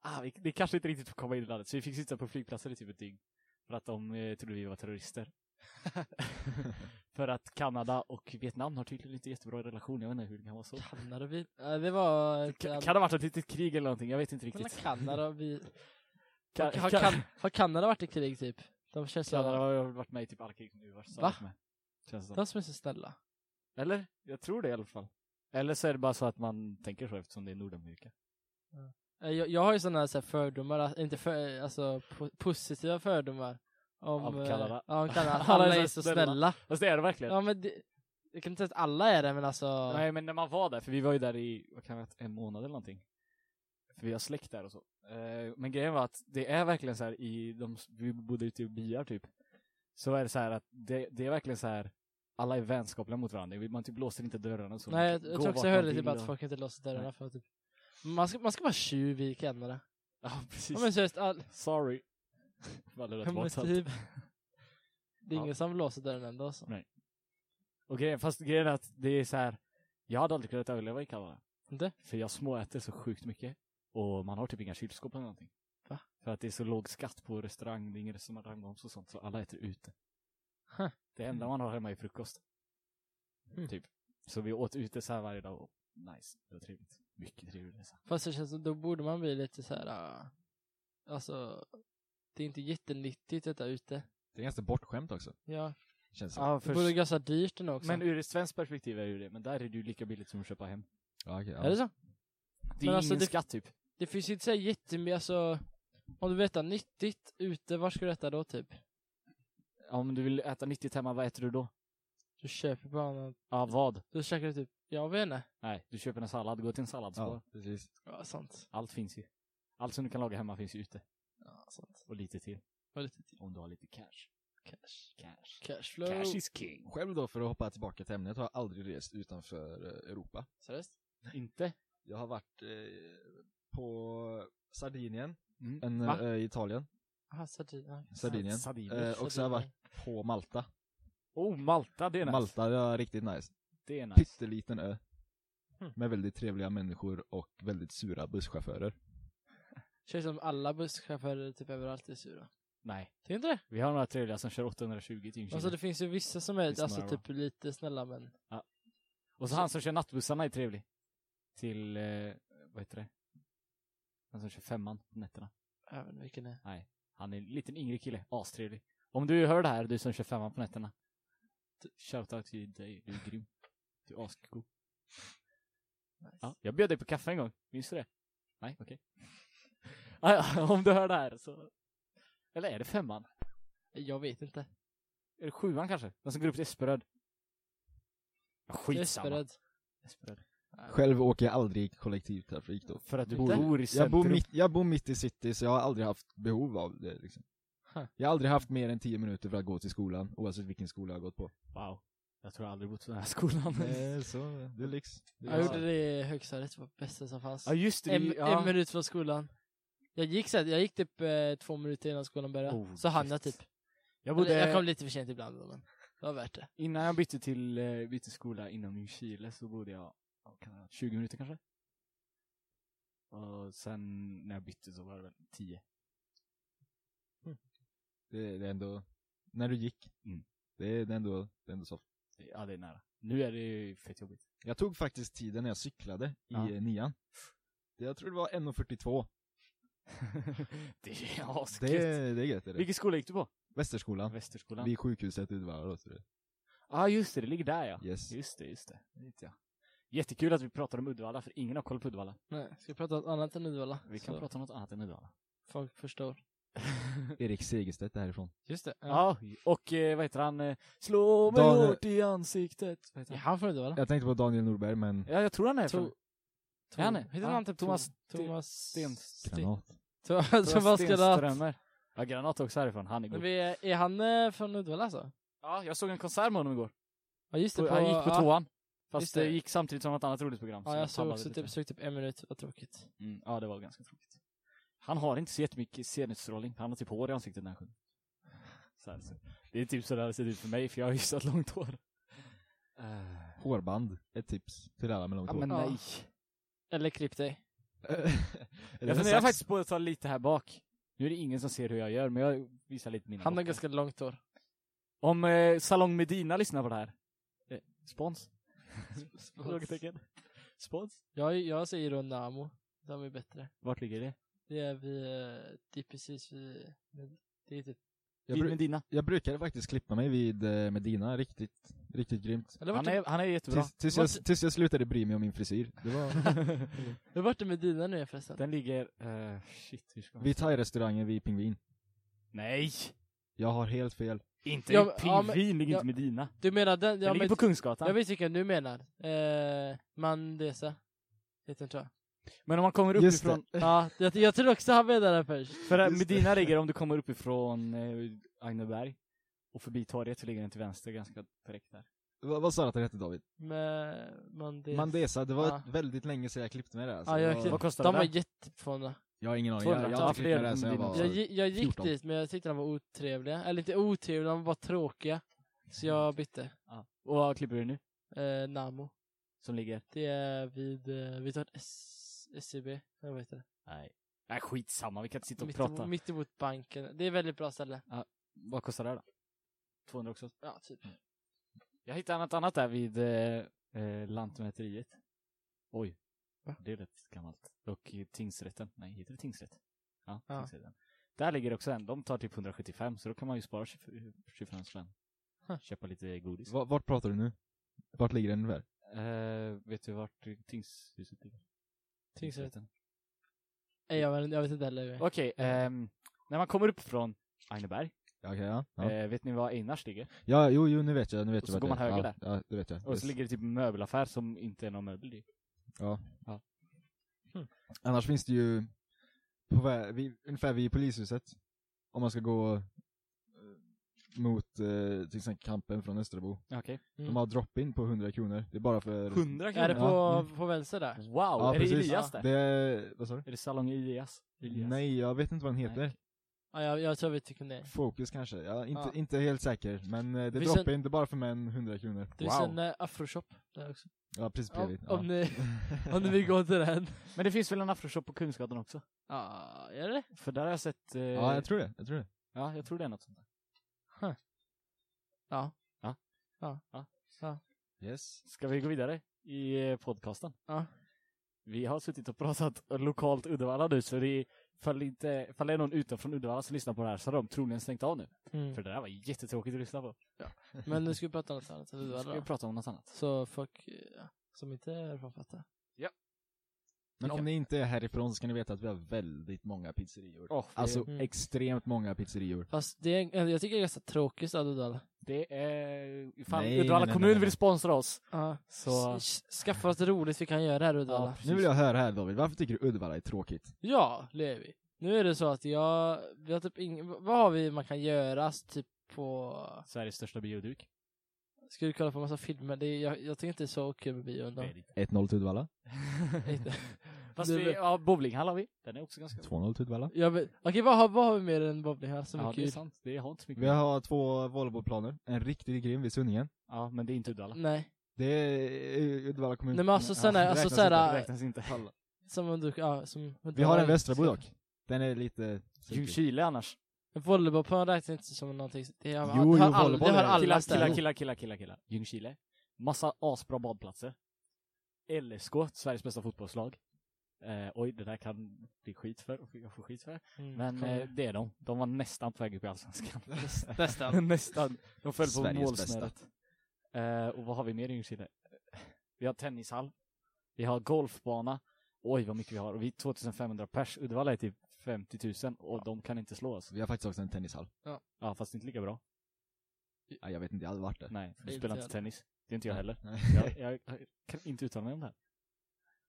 ah, vi, det kanske inte riktigt får komma in i landet. Så vi fick sitta på flygplatsen i typ ett dygn. För att de eh, trodde vi var terrorister. för att Kanada och Vietnam har tydligen inte jättebra relation. Jag vet inte hur det kan vara så. Kanada och vi... Ja, det var... ett- Kan, kan det ha varit ett litet krig eller någonting? Jag vet inte riktigt. Kanada och vi... Kan, har, har, kan, kan, har Kanada varit i krig typ? De känns. Kanada har varit med i typ alla krig som du har Va? med. Känns det. De som är så snälla. Eller? Jag tror det i alla fall. Eller så är det bara så att man tänker så eftersom det är Nordamerika. Eh, Jag, jag har ju sådana så här fördomar, att- inte för, alltså po positiva fördomar. Om, Av eh, Kanada. Ja, om Kanada. Alla Alla är så snälla. Fast det är det verkligen. Ja men det, jag kan inte säga att alla är det men alltså. Nej men när man var där, för vi var ju där i, vad kan det varit, en månad eller någonting. För vi har släkt där och så. Eh, Men grejen var att det är verkligen så här i de, vi bodde ute i byar typ. Så är det så här att det, det är verkligen så här alla är vänskapliga mot varandra. Man typ låser inte dörrarna så. Nej jag, jag tror också jag hörde typ att folk inte låser dörrarna Nej. för att typ man ska, man ska vara tjuv i Kanada. Ja precis. Ja men seriöst, all, Sorry. Bara lurat ja, men typ. Det är Ja. ingen som låser dörren ändå alltså. så. Nej. Och grejen, fast grejen är att det är så här. Jag hade aldrig kunnat överleva i Kanada. Inte? För jag småäter så sjukt mycket. Och man har typ inga kylskåp eller någonting. Va? För att det är så låg skatt på restaurang, det är ingen restaurangmoms och sånt, så alla äter ute. Huh. Det enda man har hemma är frukost. Mm. Typ. Så vi åt ute så här varje dag och nice, det var trevligt. Mycket trevligt. Liksom. Fast det känns som, då borde man bli lite så här. ah, alltså, det är inte jättenyttigt detta ute. Det är ganska bortskämt också. Ja, Känns som. Ja, det för, borde ganska dyrt ändå också. men ur ett svenskt perspektiv är det ju det, men där är det ju lika billigt som att köpa hem. Ja, okej, ja. Är det så? Det är Men alltså, ingen det- skatt typ. Det finns ju inte så jättemycket, alltså om du vill äta nyttigt ute, var ska du äta då typ? Om du vill äta nyttigt hemma, vad äter du då? Du köper bara något, Ja, vad? då käkar du typ, jag vet inte. Nej, du köper en sallad, gå till en salladsbar. Ja, precis. Ja, sant. Allt finns ju. Allt som du kan laga hemma finns ju ute. Ja, sant. Och lite till. Och lite till. Om du har lite cash. Cash. Cash. Cashflow. Cash is king. Själv då, för att hoppa tillbaka till ämnet, har jag aldrig rest utanför eh, Europa. Seriöst? Inte? Jag har varit eh, på Sardinien, Mm. en Va? ö i Italien. Jaha, Sardinien. Sardinien. Sardinier. Eh, och så har jag varit på Malta. Oh, Malta, det är nice. Malta, det var riktigt nice. Det är nice. Pytteliten ö. Hmm. Med väldigt trevliga människor och väldigt sura busschaufförer. Känns som alla busschaufförer typ överallt är sura. Nej. Tycker inte det? Vi har några trevliga som kör 820 till. Alltså det finns ju vissa som är alltså några, typ lite snälla men Och så han som kör nattbussarna är trevlig. Till, eh, vad heter det? Han som kör femman på nätterna. inte vilken är. Nej. Han är en liten yngre kille. Astrevlig. Om du hör det här, du som kör femman på nätterna. Shoutout till dig. Du är grym. Du är ascool. Nice. Ja, jag bjöd dig på kaffe en gång. Minns du det? Nej, okej. Ja, om du hör det här så... Eller är det femman? Jag vet inte. Är det sjuan kanske? Den som går upp till Esperöd. Skitsamma. Espered. Esperöd. Själv åker jag aldrig kollektivtrafik då. För att du Inte? bor i Jag centrum. bor, mitt, jag bor mitt i city så jag har aldrig haft behov av det liksom. Huh. Jag har aldrig haft mer än 10 minuter för att gå till skolan, oavsett vilken skola jag har gått på. Wow. Jag tror jag aldrig bott i den här skolan. Eh, så, det är lyx. Det är Jag gjorde det i högstadiet, det var det bästa som fanns. Ja just det. en, ja. en minut från skolan. Jag gick, så här, jag gick typ eh, två minuter innan skolan började, Oh, så hann jag shit. typ. Jag Eller, bodde, jag kom lite för sent ibland då, men det var värt det. innan jag bytte till, eh, bytte skola inom Ljungskile så bodde jag, vad kan det vara, 20 minuter kanske? Och sen när jag bytte så var det väl 10. Det, det är ändå, när du gick, Mm. det, är, det, är ändå, det är ändå soft. Ja det är nära. Nu är det ju fett jobbigt. Jag tog faktiskt tiden när jag cyklade Ja. i eh, nian. Det, jag tror det var 1.42. det är asgött. Det, det är gött är det. Vilken skola gick du på? Västerskolan. Västerskolan? Vid sjukhuset i Uddevalla då, så det. Ja just det, det ligger där ja. Yes. Just det, just det. det vet jag. Jättekul att vi pratar om Uddevalla, för ingen har koll på Uddevalla. Nej, ska vi prata om något annat än Uddevalla? Vi kan så prata om något annat än Uddevalla. folk förstår. Erik Segerstedt härifrån. Just det. Ja. Ja, och eh, vad heter han? Eh, Slå mig Daniel- hårt i ansiktet. Vad heter Är han? han från Uddevalla? Jag tänkte på Daniel Norberg, men Ja, jag tror han är från... To- Är han det? Heter han typ Thomas Thomas, Sten- Sten- granat. Thomas Thomas Thomas Granat. Stenströmer. Ja, Granat också härifrån. Han är Men god. vi, är han eh, från Uddevalla alltså? Ja, jag såg en konsert med honom igår. Ja just det, På, han gick på ja, tvåan. Fast det. det gick samtidigt som ett annat roligt program. så Ja, jag såg också lite. typ, såg typ en minut, vad tråkigt. Mm, ja, det var ganska tråkigt. Han har inte så jättemycket scenutstrålning. Han har typ hår i ansiktet när han sjunger. Så här, så. Det är typ så det ser ut för mig, för jag har hyfsat långt hår. Uh, Hårband, ett tips till alla med långt ja, hår. men Ja. nej. Eller klipp dig. Jag funderar sax? faktiskt på att ta lite här bak. Nu är det ingen som ser hur jag gör, men jag visar lite mina Han har ganska långt hår. Om eh, Salong Medina lyssnar på det här. Eh, spons? Frågetecken. Spons? Jag, jag säger då Namo. De är bättre. Vart ligger det? Det är vid, eh, det är precis vid, det är typ, jag, Vid bru- Medina. jag brukade faktiskt klippa mig vid eh, Medina, riktigt, riktigt grymt. eller Han är, han är jättebra. Tills, tills, jag, tills jag slutade bry mig om min frisyr. Det var det, vart är Medina nu förresten? Den ligger, eh, shit, hur ska man vid thai-restaurangen vid Pingvin. Nej! Jag har helt fel. Inte Ja, men- ja, men- Pingvin, ligger ja. inte Medina. Du menar den, Den ja, ligger men, på Kungsgatan. jag vet vilken du menar. Eh, Mandesa. Heter den tror jag. Men om man kommer Just uppifrån, Ja, jag, jag tror också han menar den först. för Just det. Medina ligger om du kommer uppifrån eh, Agneberg och förbi torget så ligger den till vänster ganska direkt där. Va, vad sa du att det hette David? Med Mandesa. Mandesa, det var Ja. väldigt länge sedan jag klippte mig där. alltså. Ja, Det jag, var- Vad kostar de det var där? jättefåna. Jag har ingen aning. 200. Jag, jag Ja, har inte klippt fler där sedan jag var... Jag, jag gick 14. dit men jag tyckte de var otrevliga. Eller inte otrevliga, de var bara tråkiga. Så jag bytte. Ja. Och vad klipper du nu? Eh, Namo. Som ligger? Det är vid, eh, vi tar ett S- SCB, eller vad heter det? Nej. Nej, skitsamma, vi kan inte sitta och Mitt, prata. mitt emot banken. Det är ett väldigt bra ställe. Vad kostar det då? 200 också? Ja, typ. Jag hittade något annat där vid eh, eh, Lantmäteriet. Oj. Va? Det är rätt gammalt. Och tingsrätten. Nej, heter det tingsrätt? Ja, Ja. tingsrätten. Där ligger också en. De tar typ 175, så då kan man ju spara 20 25 spänn. Huh. Köpa lite godis. Va- Vart pratar du nu? Vart ligger den ungefär? Eh, vet du vart tingshuset ligger? Tingsrätten. Nej, jag, vet- jag vet inte heller. Okej, ehm, när man kommer upp från Agneberg, okej, ja. Ja. eh, vet ni var Einars ligger? ja, jo, jo, nu vet jag, nu vet Och jag så vart går man det är. höger ja, Ja, det vet jag. Och Yes. så ligger det typ en möbelaffär som inte är någon möbel i. Ja. Ja. Hmm. Annars finns det ju på vä- vid, ungefär vid polishuset, om man ska gå mot eh, till exempel kampen från Österbo. Okej. De Mm. har drop-in på 100 kronor. Det är bara för... 100 Är det på, Ja, på vänster där? Wow, Ja, är det precis. Elias där? Det är, vad sa du? Är det Salong Elias? Elias? Nej, jag vet inte vad den heter. Nej. Ja, jag, jag tror vi tycker det. Fokus kanske? Ja, inte, Ja. inte helt säker. Men eh, det är Finns en- drop-in, det är bara för män, 100 kronor. Det finns Wow. en uh, afroshop där också. Ja, precis Om, bredvid. om, Ja. ni, om ni vill gå till den. Men det finns väl en afroshop på Kungsgatan också? Ja, är det? För där har jag sett... Eh, ja, jag tror det. Jag tror det. ja, jag tror det är något sånt där. Ja. Yes. Ska vi gå vidare i eh, podcasten? Ja. Vi har suttit och pratat lokalt Uddevalla nu, så det är, fall, inte, fall det är någon utanför Uddevalla som lyssnar på det här så har de troligen stängt av nu. Mm. För det där var jättetråkigt att lyssna på. Men nu ska vi prata om något annat än Ska Uddevalla vi prata om något annat? Så folk eh, ja, som inte är från fattar. Men Det om kan- ni inte är härifrån så ska ni veta att vi har väldigt många pizzerior. Åh, det, Alltså Mm. extremt många pizzerior. Fast det är, jag tycker det är ganska tråkigt stad Uddevalla. det är... Ifall Nej, Uddevalla nej, kommun nej, nej. vill sponsra oss, Ja. så... Skaffa oss roligt vi kan göra här Uddevalla. Ja, Nu vill jag höra här David, varför tycker du Uddevalla är tråkigt? Ja, Levi. Nu är det så att jag, vi har typ ing, vad har vi man kan göra typ på, Sveriges största bioduk. Ska du kolla på massa filmer? Det är, jag, jag tycker inte det är så kul med bio ändå. 1-0 till Uddevalla. Fast Det- vi, ja, bowlinghall har vi. Den är också ganska 2-0 till Uddevalla. Jag vet- Okej, vad, har, vad har vi mer än bowling här som Ja, är det är kul? sant. Det har inte så mycket. Vi har två volleybollplaner, en riktigt grym vid Sunningen. Ja, men det är inte Uddevalla. Nej. Det är Uddevalla kommun. Nej men alltså sen Ja, är, alltså inte. Det räknas inte. som under, ja, som Vi har en Västrabo dock. Den är lite... Ljungskile annars. Volleybollplan räknas inte som någonting, det har, Jo, har jo, all, volleyboll det har är- alla Killar, killar, killar, killar, killar, killar. Ljungskile. Massa asbra badplatser. LSK, Sveriges bästa fotbollslag. Eh, oj, det där kan bli skit för, jag får skit för. Mm, Men eh, det är de. De var nästan på väg upp i Allsvenskan. Nästan. nästan. De föll på målsnöret. Eh, och vad har vi mer i Ljungskile? Vi har tennishall. Vi har golfbana. Oj, vad mycket vi har. Och vi är 2500 pers. Uddevalla är typ 50 000 och de kan inte slå oss. Vi har faktiskt också en tennishall. Ja, fast inte lika bra. Ja, jag vet inte, jag har aldrig varit där. Nej, du spelar inte tennis. Det är inte jag heller. Nej. Jag, jag, kan inte uttala mig om det här.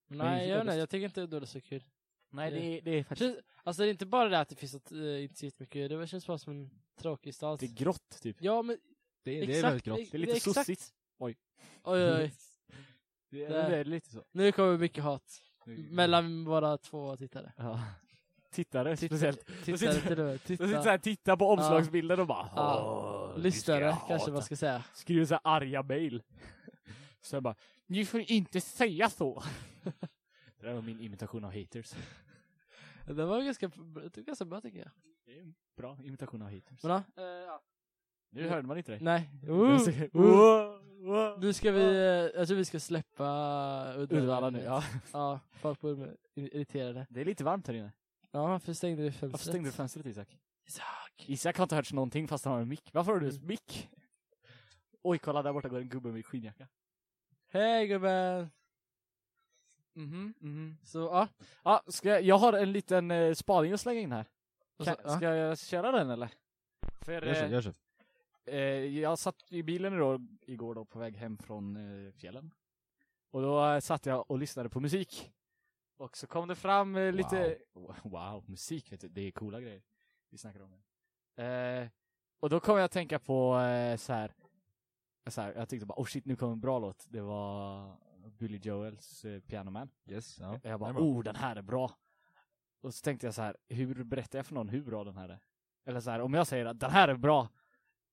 Nej, jag, vet inte, bäst. jag tycker inte det är så kul. Nej, det är, det är Det känns, alltså det är inte bara det att det finns ett, äh, inte så jättemycket, det känns bara som en tråkig stad. Det är grått, typ. Ja men, Det, det är Exakt, väldigt grått. Det är lite exakt- sossigt. oj oj oj. Det är, Det- det är lite så. Nu kommer mycket hat. Mellan våra två tittare. Ja. Tittare, speciellt. Tittare sitter- till och med. De sitter Titta. såhär, tittar på omslagsbilden och bara Ja. "Åh, vi Lyssnare kanske hata." man ska säga. Skriver så här arga mail. Så jag bara, ni får inte säga så. det där var min imitation av haters. Det var ganska, det ganska bra tycker jag. Det är en bra imitation av haters. Men ja, eh, ja. Nu hörde man inte dig. Nej. Uh, Uh. Nu ska vi, eh, jag tror vi ska släppa Uddevalla nu, ja. Ja, folk blir irriterade. Det är lite varmt här inne. Ja, varför stängde vi fönstret? Varför stängde du fönstret Isak? Isak. Isak har inte hört någonting fast han har en mick. Varför har du en Mm. mick? Oj, kolla där borta går en gubbe med skinnjacka. Hej gubben! Mhm, mhm. Så, ja. Ja, ska jag, jag har en liten eh, spaning att slänga in här. Kan, så, ja. Ska jag köra den eller? För Gör så, eh, gör så. eh, jag satt i bilen idag, igår då på väg hem från eh, fjällen. Och då eh, satt jag och lyssnade på musik. Och så kom det fram eh, lite, wow. musik vet du, det är coola grejer vi snackar om. Eh, och då kom jag att tänka på eh, så här. Så här, jag tänkte bara, oh shit nu kommer en bra låt. Det var Billy Joels eh, Piano Man. Yes, ja. Jag bara, oh den här är bra. Och så tänkte jag så här, hur berättar jag för någon hur bra den här är? Eller så här, om jag säger att den här är bra,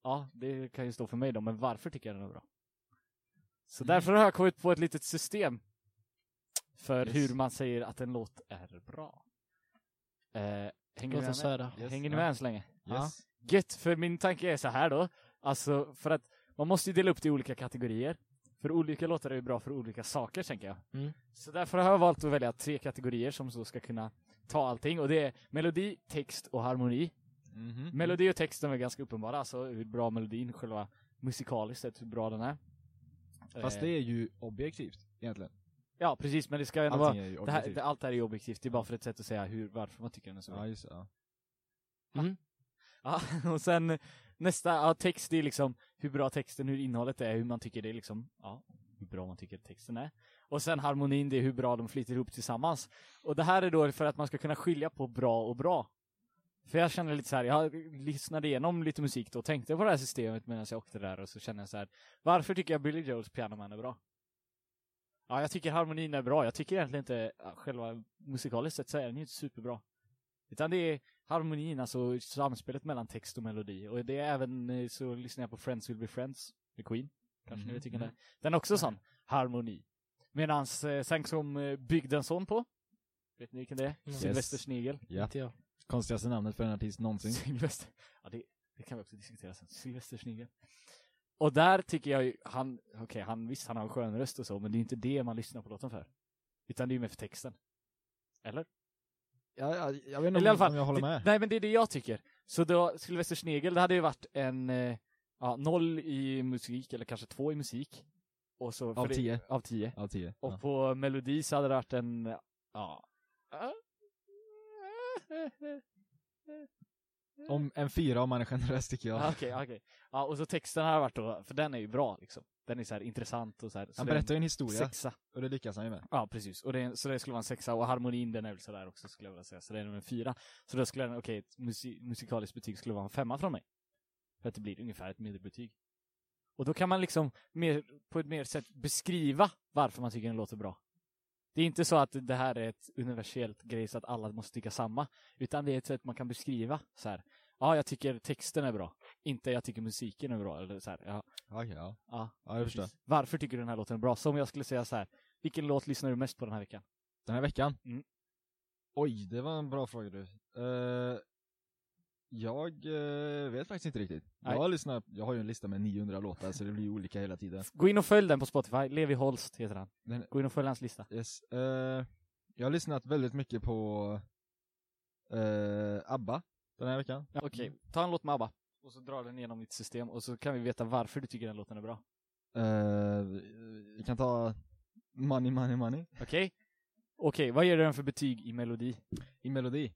ja, det kan ju stå för mig då, men varför tycker jag den är bra? Så Mm. därför har jag kommit på ett litet system för Yes. hur man säger att en låt är bra. Eh, hänger ni Låt med, oss höra. Yes, hänger ni med än så länge? Yes. Gött, för min tanke är så här då, alltså för att man måste ju dela upp det i olika kategorier. För olika låtar är ju bra för olika saker, tänker jag. Mm. Så därför har jag valt att välja tre kategorier som så ska kunna ta allting. Och det är melodi, text och harmoni. Mhm. Melodi och text de är ganska uppenbara, alltså hur bra melodin, själva musikaliskt sett, hur bra den är. Fast Eh, det är ju objektivt, egentligen. Ja, precis, men det ska ju ändå vara... Det här, det, allt det här är ju objektivt, det är bara för ett sätt att säga hur, varför man tycker den är så bra. Ja, just det, ja. Ja, och sen nästa, ja, text är liksom hur bra texten, hur innehållet är, hur man tycker det är liksom, ja, hur bra man tycker texten är. Och sen harmonin, det är hur bra de flyter ihop tillsammans. Och det här är då för att man ska kunna skilja på bra och bra. För jag känner lite så här, jag lyssnade igenom lite musik då och tänkte på det här systemet medan jag åkte där och så känner jag så här, varför tycker jag Billy Joels Piano Man är bra? Ja, jag tycker harmonin är bra. Jag tycker egentligen inte, själva musikaliskt sett så är den ju inte superbra. Utan det är harmonin, alltså samspelet mellan text och melodi. Och det är även, eh, så lyssnar jag på Friends Will Be Friends med Queen. Kanske ni Mhm, vilken mhm. det. Den är också sån, harmoni. Medans eh, sen som eh, byggde en sån på, vet ni vilken det är? Mm. Sylvester Yes. Snigel. Ja. Inte jag. Konstigaste namnet för en artist någonsin. Sylvester. Ja, det, det kan vi också diskutera sen. Sylvester Snigel. Och där tycker jag ju, han, okej, han visst han har en skön röst och så, men det är inte det man lyssnar på låten för. Utan det är ju mer för texten. Eller? Ja, ja, jag vet inte Eller om, fall, om jag håller det, med. nej men det är det jag tycker. Så då, Sylvester Snegel, det hade ju varit en, eh, ja, noll i musik, eller kanske två i musik. Och så, Av det- tio. Av tio. Ja, tio. Och Ja. på melodi så hade det varit en, Ja. Om en fyra om man är generös tycker jag. Ja, Okej, okej. Ja, och så texten har varit då, för den är ju bra liksom. Den är så här intressant och så här. Så Han berättar ju en historia, Sexa. och det lyckas han ju med. Ja, precis. Och det, så det skulle vara en sexa, och harmonin den är väl sådär också skulle jag vilja säga. Så det är nog en fyra. Så då skulle den, okej, ett musi musikaliskt betyg skulle vara en femma från mig. För att det blir ungefär ett medelbetyg. Och då kan man liksom mer, på ett mer sätt beskriva varför man tycker den låter bra. Det är inte så att det här är ett universellt grej så att alla måste tycka samma. Utan det är ett sätt man kan beskriva så här. Ja, jag tycker texten är bra. Inte jag tycker musiken är bra. Eller så här, ja, Okej, ja. ja, Ja, jag förstår. Varför tycker du den här låten är bra? Som jag skulle säga så här. Vilken låt lyssnar du mest på den här veckan? Den här veckan? Mm. Oj, det var en bra fråga du. Eh, jag eh, vet faktiskt inte riktigt. Nej. Jag har, lyssnat, jag har ju en lista med 900 låtar så det blir olika hela tiden. Gå in och följ den på Spotify. Levi Holst heter han. Den, Gå in och följ hans lista. yes, eh, jag har lyssnat väldigt mycket på eh, ABBA den här veckan. Ja, Okej, ta en låt med ABBA. Och så drar den igenom mitt system och så kan vi veta varför du tycker den låten är bra. Eh, vi kan ta Money Money Money Okej? Okej, vad ger du den för betyg i melodi? i melodi.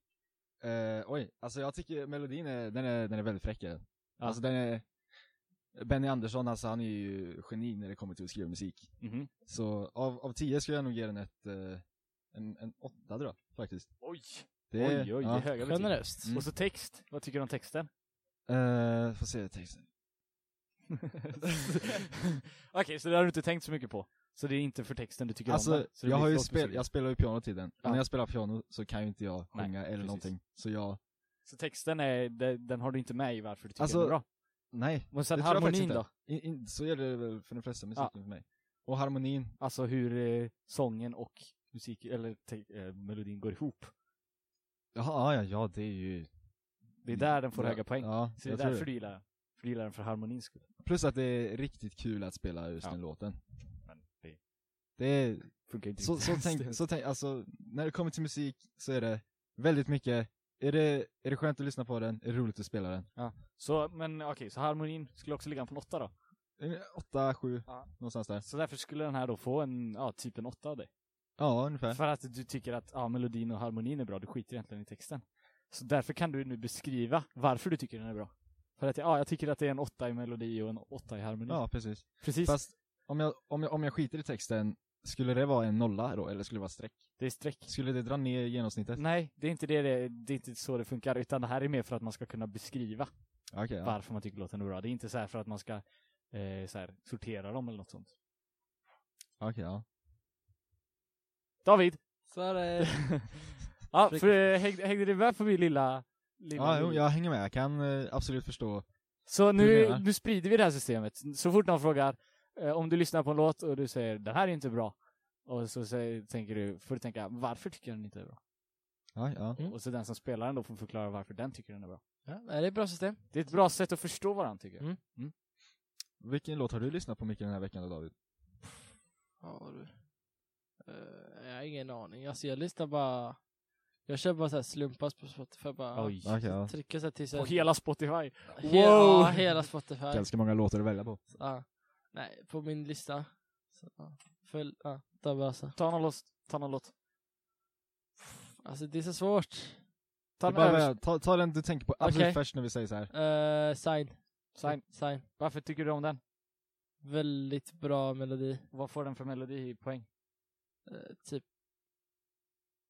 Eh, oj, alltså jag tycker melodin är, den är, den är väldigt fräck. Ja. Ja. Alltså den är, Benny Andersson, alltså han är ju geni när det kommer till att skriva musik. Mhm. Så av, av tio skulle jag nog ge den ett, eh, en, en åtta då, faktiskt. Oj! Det oj, oj, det ja. är höga betyg. Generöst. Mm. Och så text, vad tycker du om texten? Eh, får se texten. Okej, så det har du inte tänkt så mycket på? Så det är inte för texten du tycker om Alltså? Så det jag blir har ju spel, jag spelar ju piano till den. Ja. när jag spelar piano så kan ju inte jag Nej, sjunga eller precis. någonting. Så jag, Så texten är, den, den har du inte med i varför du tycker Alltså, den är bra? nej. Men sen det jag harmonin då? In, in, så är det väl för den flesta musiken för mig. Och harmonin, Alltså hur eh, sången och musik, eller te, eh, melodin går ihop. jaha, ja, ja, det är ju... Det är där den får ja, höga poäng. Ja, Så det är jag därför det. du gillar den. För du gillar den för harmonins skull. Plus att det är riktigt kul att spela just Ja. den låten. Det funkar inte så, så, tänk, så tänk, alltså, när det kommer till musik så är det väldigt mycket, är det, är det skönt att lyssna på den, är det roligt att spela den? Så, men okej, så harmonin skulle också ligga på en åtta då? Eh, Åtta, sju, Ja. någonstans där. Så därför skulle den här då få en, ja, typ en åtta av dig? Ja, ungefär. För att du tycker att, ja, melodin och harmonin är bra, du skiter egentligen i texten. Så därför kan du nu beskriva varför du tycker den är bra. För att, ja, jag tycker att det är en åtta i melodi och en åtta i harmoni. Ja, precis. Precis. Fast om jag, om, jag, om jag skiter i texten, skulle det vara en nolla då, eller skulle det vara streck? Det är streck. Skulle det dra ner genomsnittet? Nej, det är inte det, det, det är inte så det funkar, utan det här är mer för att man ska kunna beskriva Okej, ja. varför man tycker låten är bra. Det är inte så här för att man ska eh, så här, sortera dem eller något sånt. Okej, ja. David! Så är det. ja, för, eh, hängde, hängde du med på min lilla... lilla Ja, jo, jag hänger med. Jag kan eh, absolut förstå. Så nu, nu sprider vi det här systemet. Så fort någon frågar om du lyssnar på en låt och du säger den här är inte bra. Och så säger, tänker du, får du tänka varför tycker den inte är bra? Ja, ja. Mm. Och så den som spelar den då får förklara varför den tycker den är bra. Ja, det är ett bra system. Det är ett bra sätt att förstå varandra tycker jag. Mm. Vilken låt har du lyssnat på mycket den här veckan då, David? Ja du. Eh, jag har ingen aning. Alltså jag lyssnar bara. Jag kör bara såhär slumpas på Spotify bara. Oj. Ja. Trycker såhär tills På jag... hela Spotify. He- Wow! Ja, hela Spotify. Ganska många låtar att välja på. Ja. Nej, på min lista. Så, ja. Följ, ja, alltså. Ta någon låt. Ta någon låt. Alltså det är så svårt. Ta, Det är en bara, överst. välja- ta, ta den du tänker på absolut Okej. först när vi säger så här. Uh, sign. Sign. Sign. Varför tycker du om den? Väldigt bra melodi. Vad får den för melodi i poäng? Eh, typ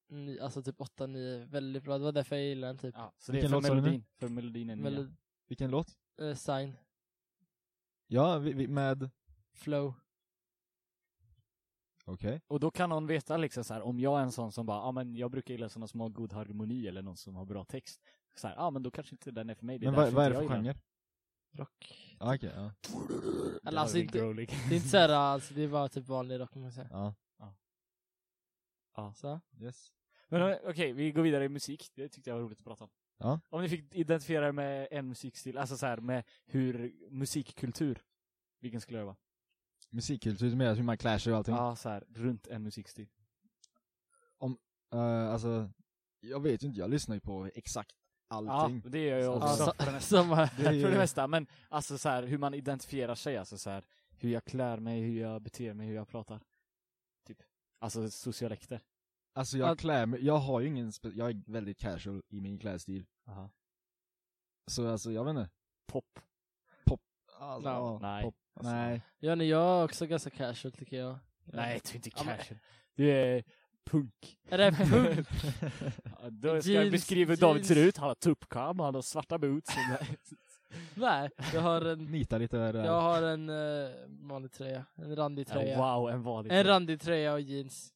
ni, alltså typ 8-9, väldigt bra. Det var därför jag gillade den typ. Ja, så det är Vilken för låt melodin. För melodin är. Melo- Vilken låt? eh, sign. Ja, vi, vi, med... Flow. Okej. Och då kan någon veta liksom så här, om jag är en sån som bara, ja ah, men jag brukar gilla sådana som har god harmoni eller någon som har bra text. Så här, ja ah, men då kanske inte den är för mig. Det är Men vad, vad är det för genre? Rock. Ja, Okej, ja. Eller alltså inte- Grohlig. Det är inte såhär, alltså det är bara typ vanlig rock kan man säga. Ja, Ja. Så. yes. Men okej, vi går vidare i musik. Det tyckte jag var roligt att prata om. Ja. Om ni fick identifiera er med en musikstil, alltså så här med hur musikkultur, vilken skulle det vara? Musikkultur med hur man klär sig och allting. Ja, så här runt en musikstil. Eh, alltså, jag vet ju inte, jag lyssnar ju på exakt Ja, allting. det gör jag Så- också. Ja, för det mesta. Samma. Det är ju- För det mesta, men alltså så här, hur man identifierar sig, alltså så här, hur jag klär mig, hur jag beter mig, hur jag pratar. Typ. Alltså socialekter. Alltså jag klär mig, jag har ju ingen, jag är väldigt casual i min klädstil. Aha. Så alltså jag vet inte. Pop. Alltså, Ja, ja, nej. pop. nej. Ja, nej, jag är också ganska casual tycker jag. Nej, du är inte casual. Du är punk. Är det punk? Ja, Då ska jag Jeans- beskriva hur David ser ut. Han har tuppkam, han har svarta boots. Nej, jag har en, Nita lite där. jag har en uh, vanlig tröja. En randig tröja. ja, wow, en vanlig En randig tröja och jeans.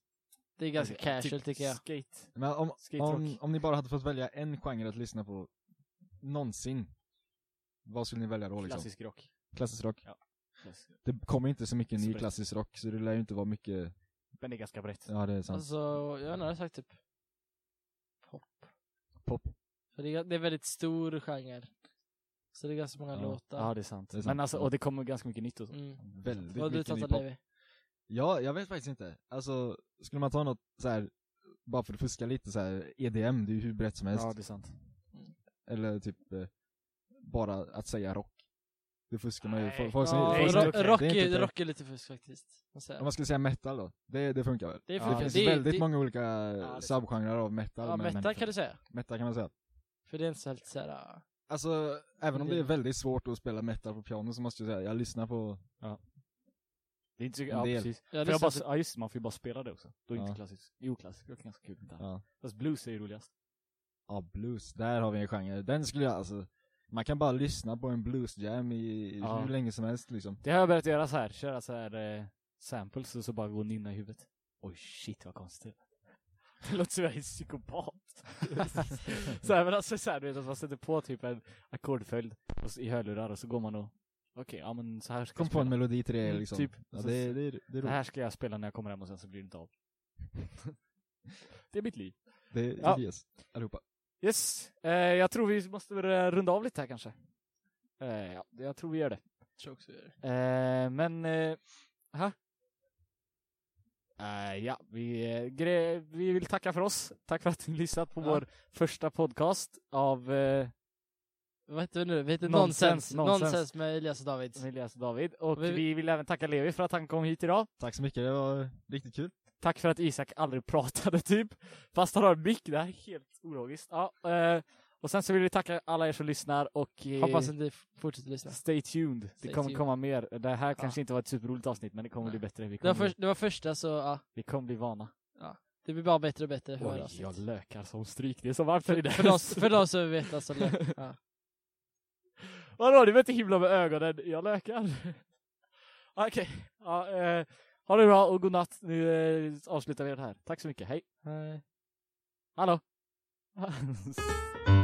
Det är ganska Typ casual tycker jag. Skate. Men om, om, om ni bara hade fått välja en genre att lyssna på någonsin, vad skulle ni välja då liksom? Klassisk rock. Klassisk rock? Klassisk. Det kommer inte så mycket ny klassisk rock, så det lär ju inte vara mycket, Men det är ganska brett. ja det är sant. Alltså, jag har nära sagt typ pop. Pop. För det är, det är väldigt stor genre. Så det är ganska många Ja. låtar. Ja, det är sant. Det är sant. Men alltså, och det kommer ganska mycket nytt och så. Mm. Väldigt Vad mycket ny pop. Levi? Ja, jag vet faktiskt inte. Alltså, skulle man ta något så här bara för att fuska lite så här EDM, det är ju hur brett som helst. Ja, det är sant. Eller typ, eh, bara att säga rock. Det fuskar man ju. Nej. Folk- Folk Ja, det ro- okej. rock, Det är inte är, okej. rock är lite fusk faktiskt. måste jag Om säga. man skulle säga metal då, det, det funkar väl? Det Ja, det funkar. finns det, väldigt det, många olika är sant. subgenrer av metal, Ja, men metal kan du säga. metal kan man säga. För det är inte så helt såhär... ah, Alltså, även om Det- det är väldigt svårt att spela metal på piano så måste jag säga, jag lyssnar på, Det är inte så, ja, del. precis. Jag För jag bara, ja just det, man får ju bara spela det också. Då är det Ja. inte klassiskt. Jo, klassiskt är ganska kul. Ja. ja, Fast blues är ju roligast. ja blues, där har vi en genre. Den skulle jag alltså, man kan bara lyssna på en bluesjam i Ja. hur länge som helst liksom. Det har jag börjat göra så här, köra så här eh, samples och så bara gå och nynna i huvudet. Oj shit vad konstigt. Det låter som jag är en psykopat. så här, men alltså så här, du vet att man sätter på typ en ackordföljd i hörlurar och så går man och Okej, ja men så här ska Kom jag på en spela. melodi till det Mm, liksom. typ. Ja, Så- det, det, det, är Det roligt. här ska jag spela när jag kommer hem och sen så blir det inte av. det är mitt liv. Det, det Ja. är yes, allihopa. Yes, eh, jag tror vi måste börja runda av lite här kanske. Eh, ja, jag tror vi gör det. tror också vi gör det. Eh, men, eh, aha. Eh, ja, vi, eh, gre- vi vill tacka för oss. Tack för att ni lyssnat på Ja. vår första podcast av eh, Vad heter vi nu? Vi heter Nonsens, Nonsens. Med Elias och David. Elias och David. Och Vi- vi vill även tacka Levi för att han kom hit idag. Tack så mycket, det var riktigt kul. Tack för att Isak aldrig pratade typ. Fast han har en mick, det här är helt ologiskt. Ja, eh, och sen så vill vi tacka alla er som lyssnar och eh, Hoppas att ni fortsätter lyssna. Stay tuned. Det Stay kommer tuned. komma mer. Det här kanske inte var ett superroligt avsnitt men det kommer Nej. bli bättre. Vi Det kommer, var, för, det var första så, ja. vi kommer bli vana. Det blir bara bättre och bättre för Oj, jag lökar som stryk. Det är så varmt här inne. För de, för de som vet alltså, lä- ja. Vadå, du behöver inte himla med ögonen. Jag lökar. Okej. Ja, eh, ha det bra och god natt. Nu eh, avslutar vi det här. Tack så mycket. Hej. Nej. Hallå.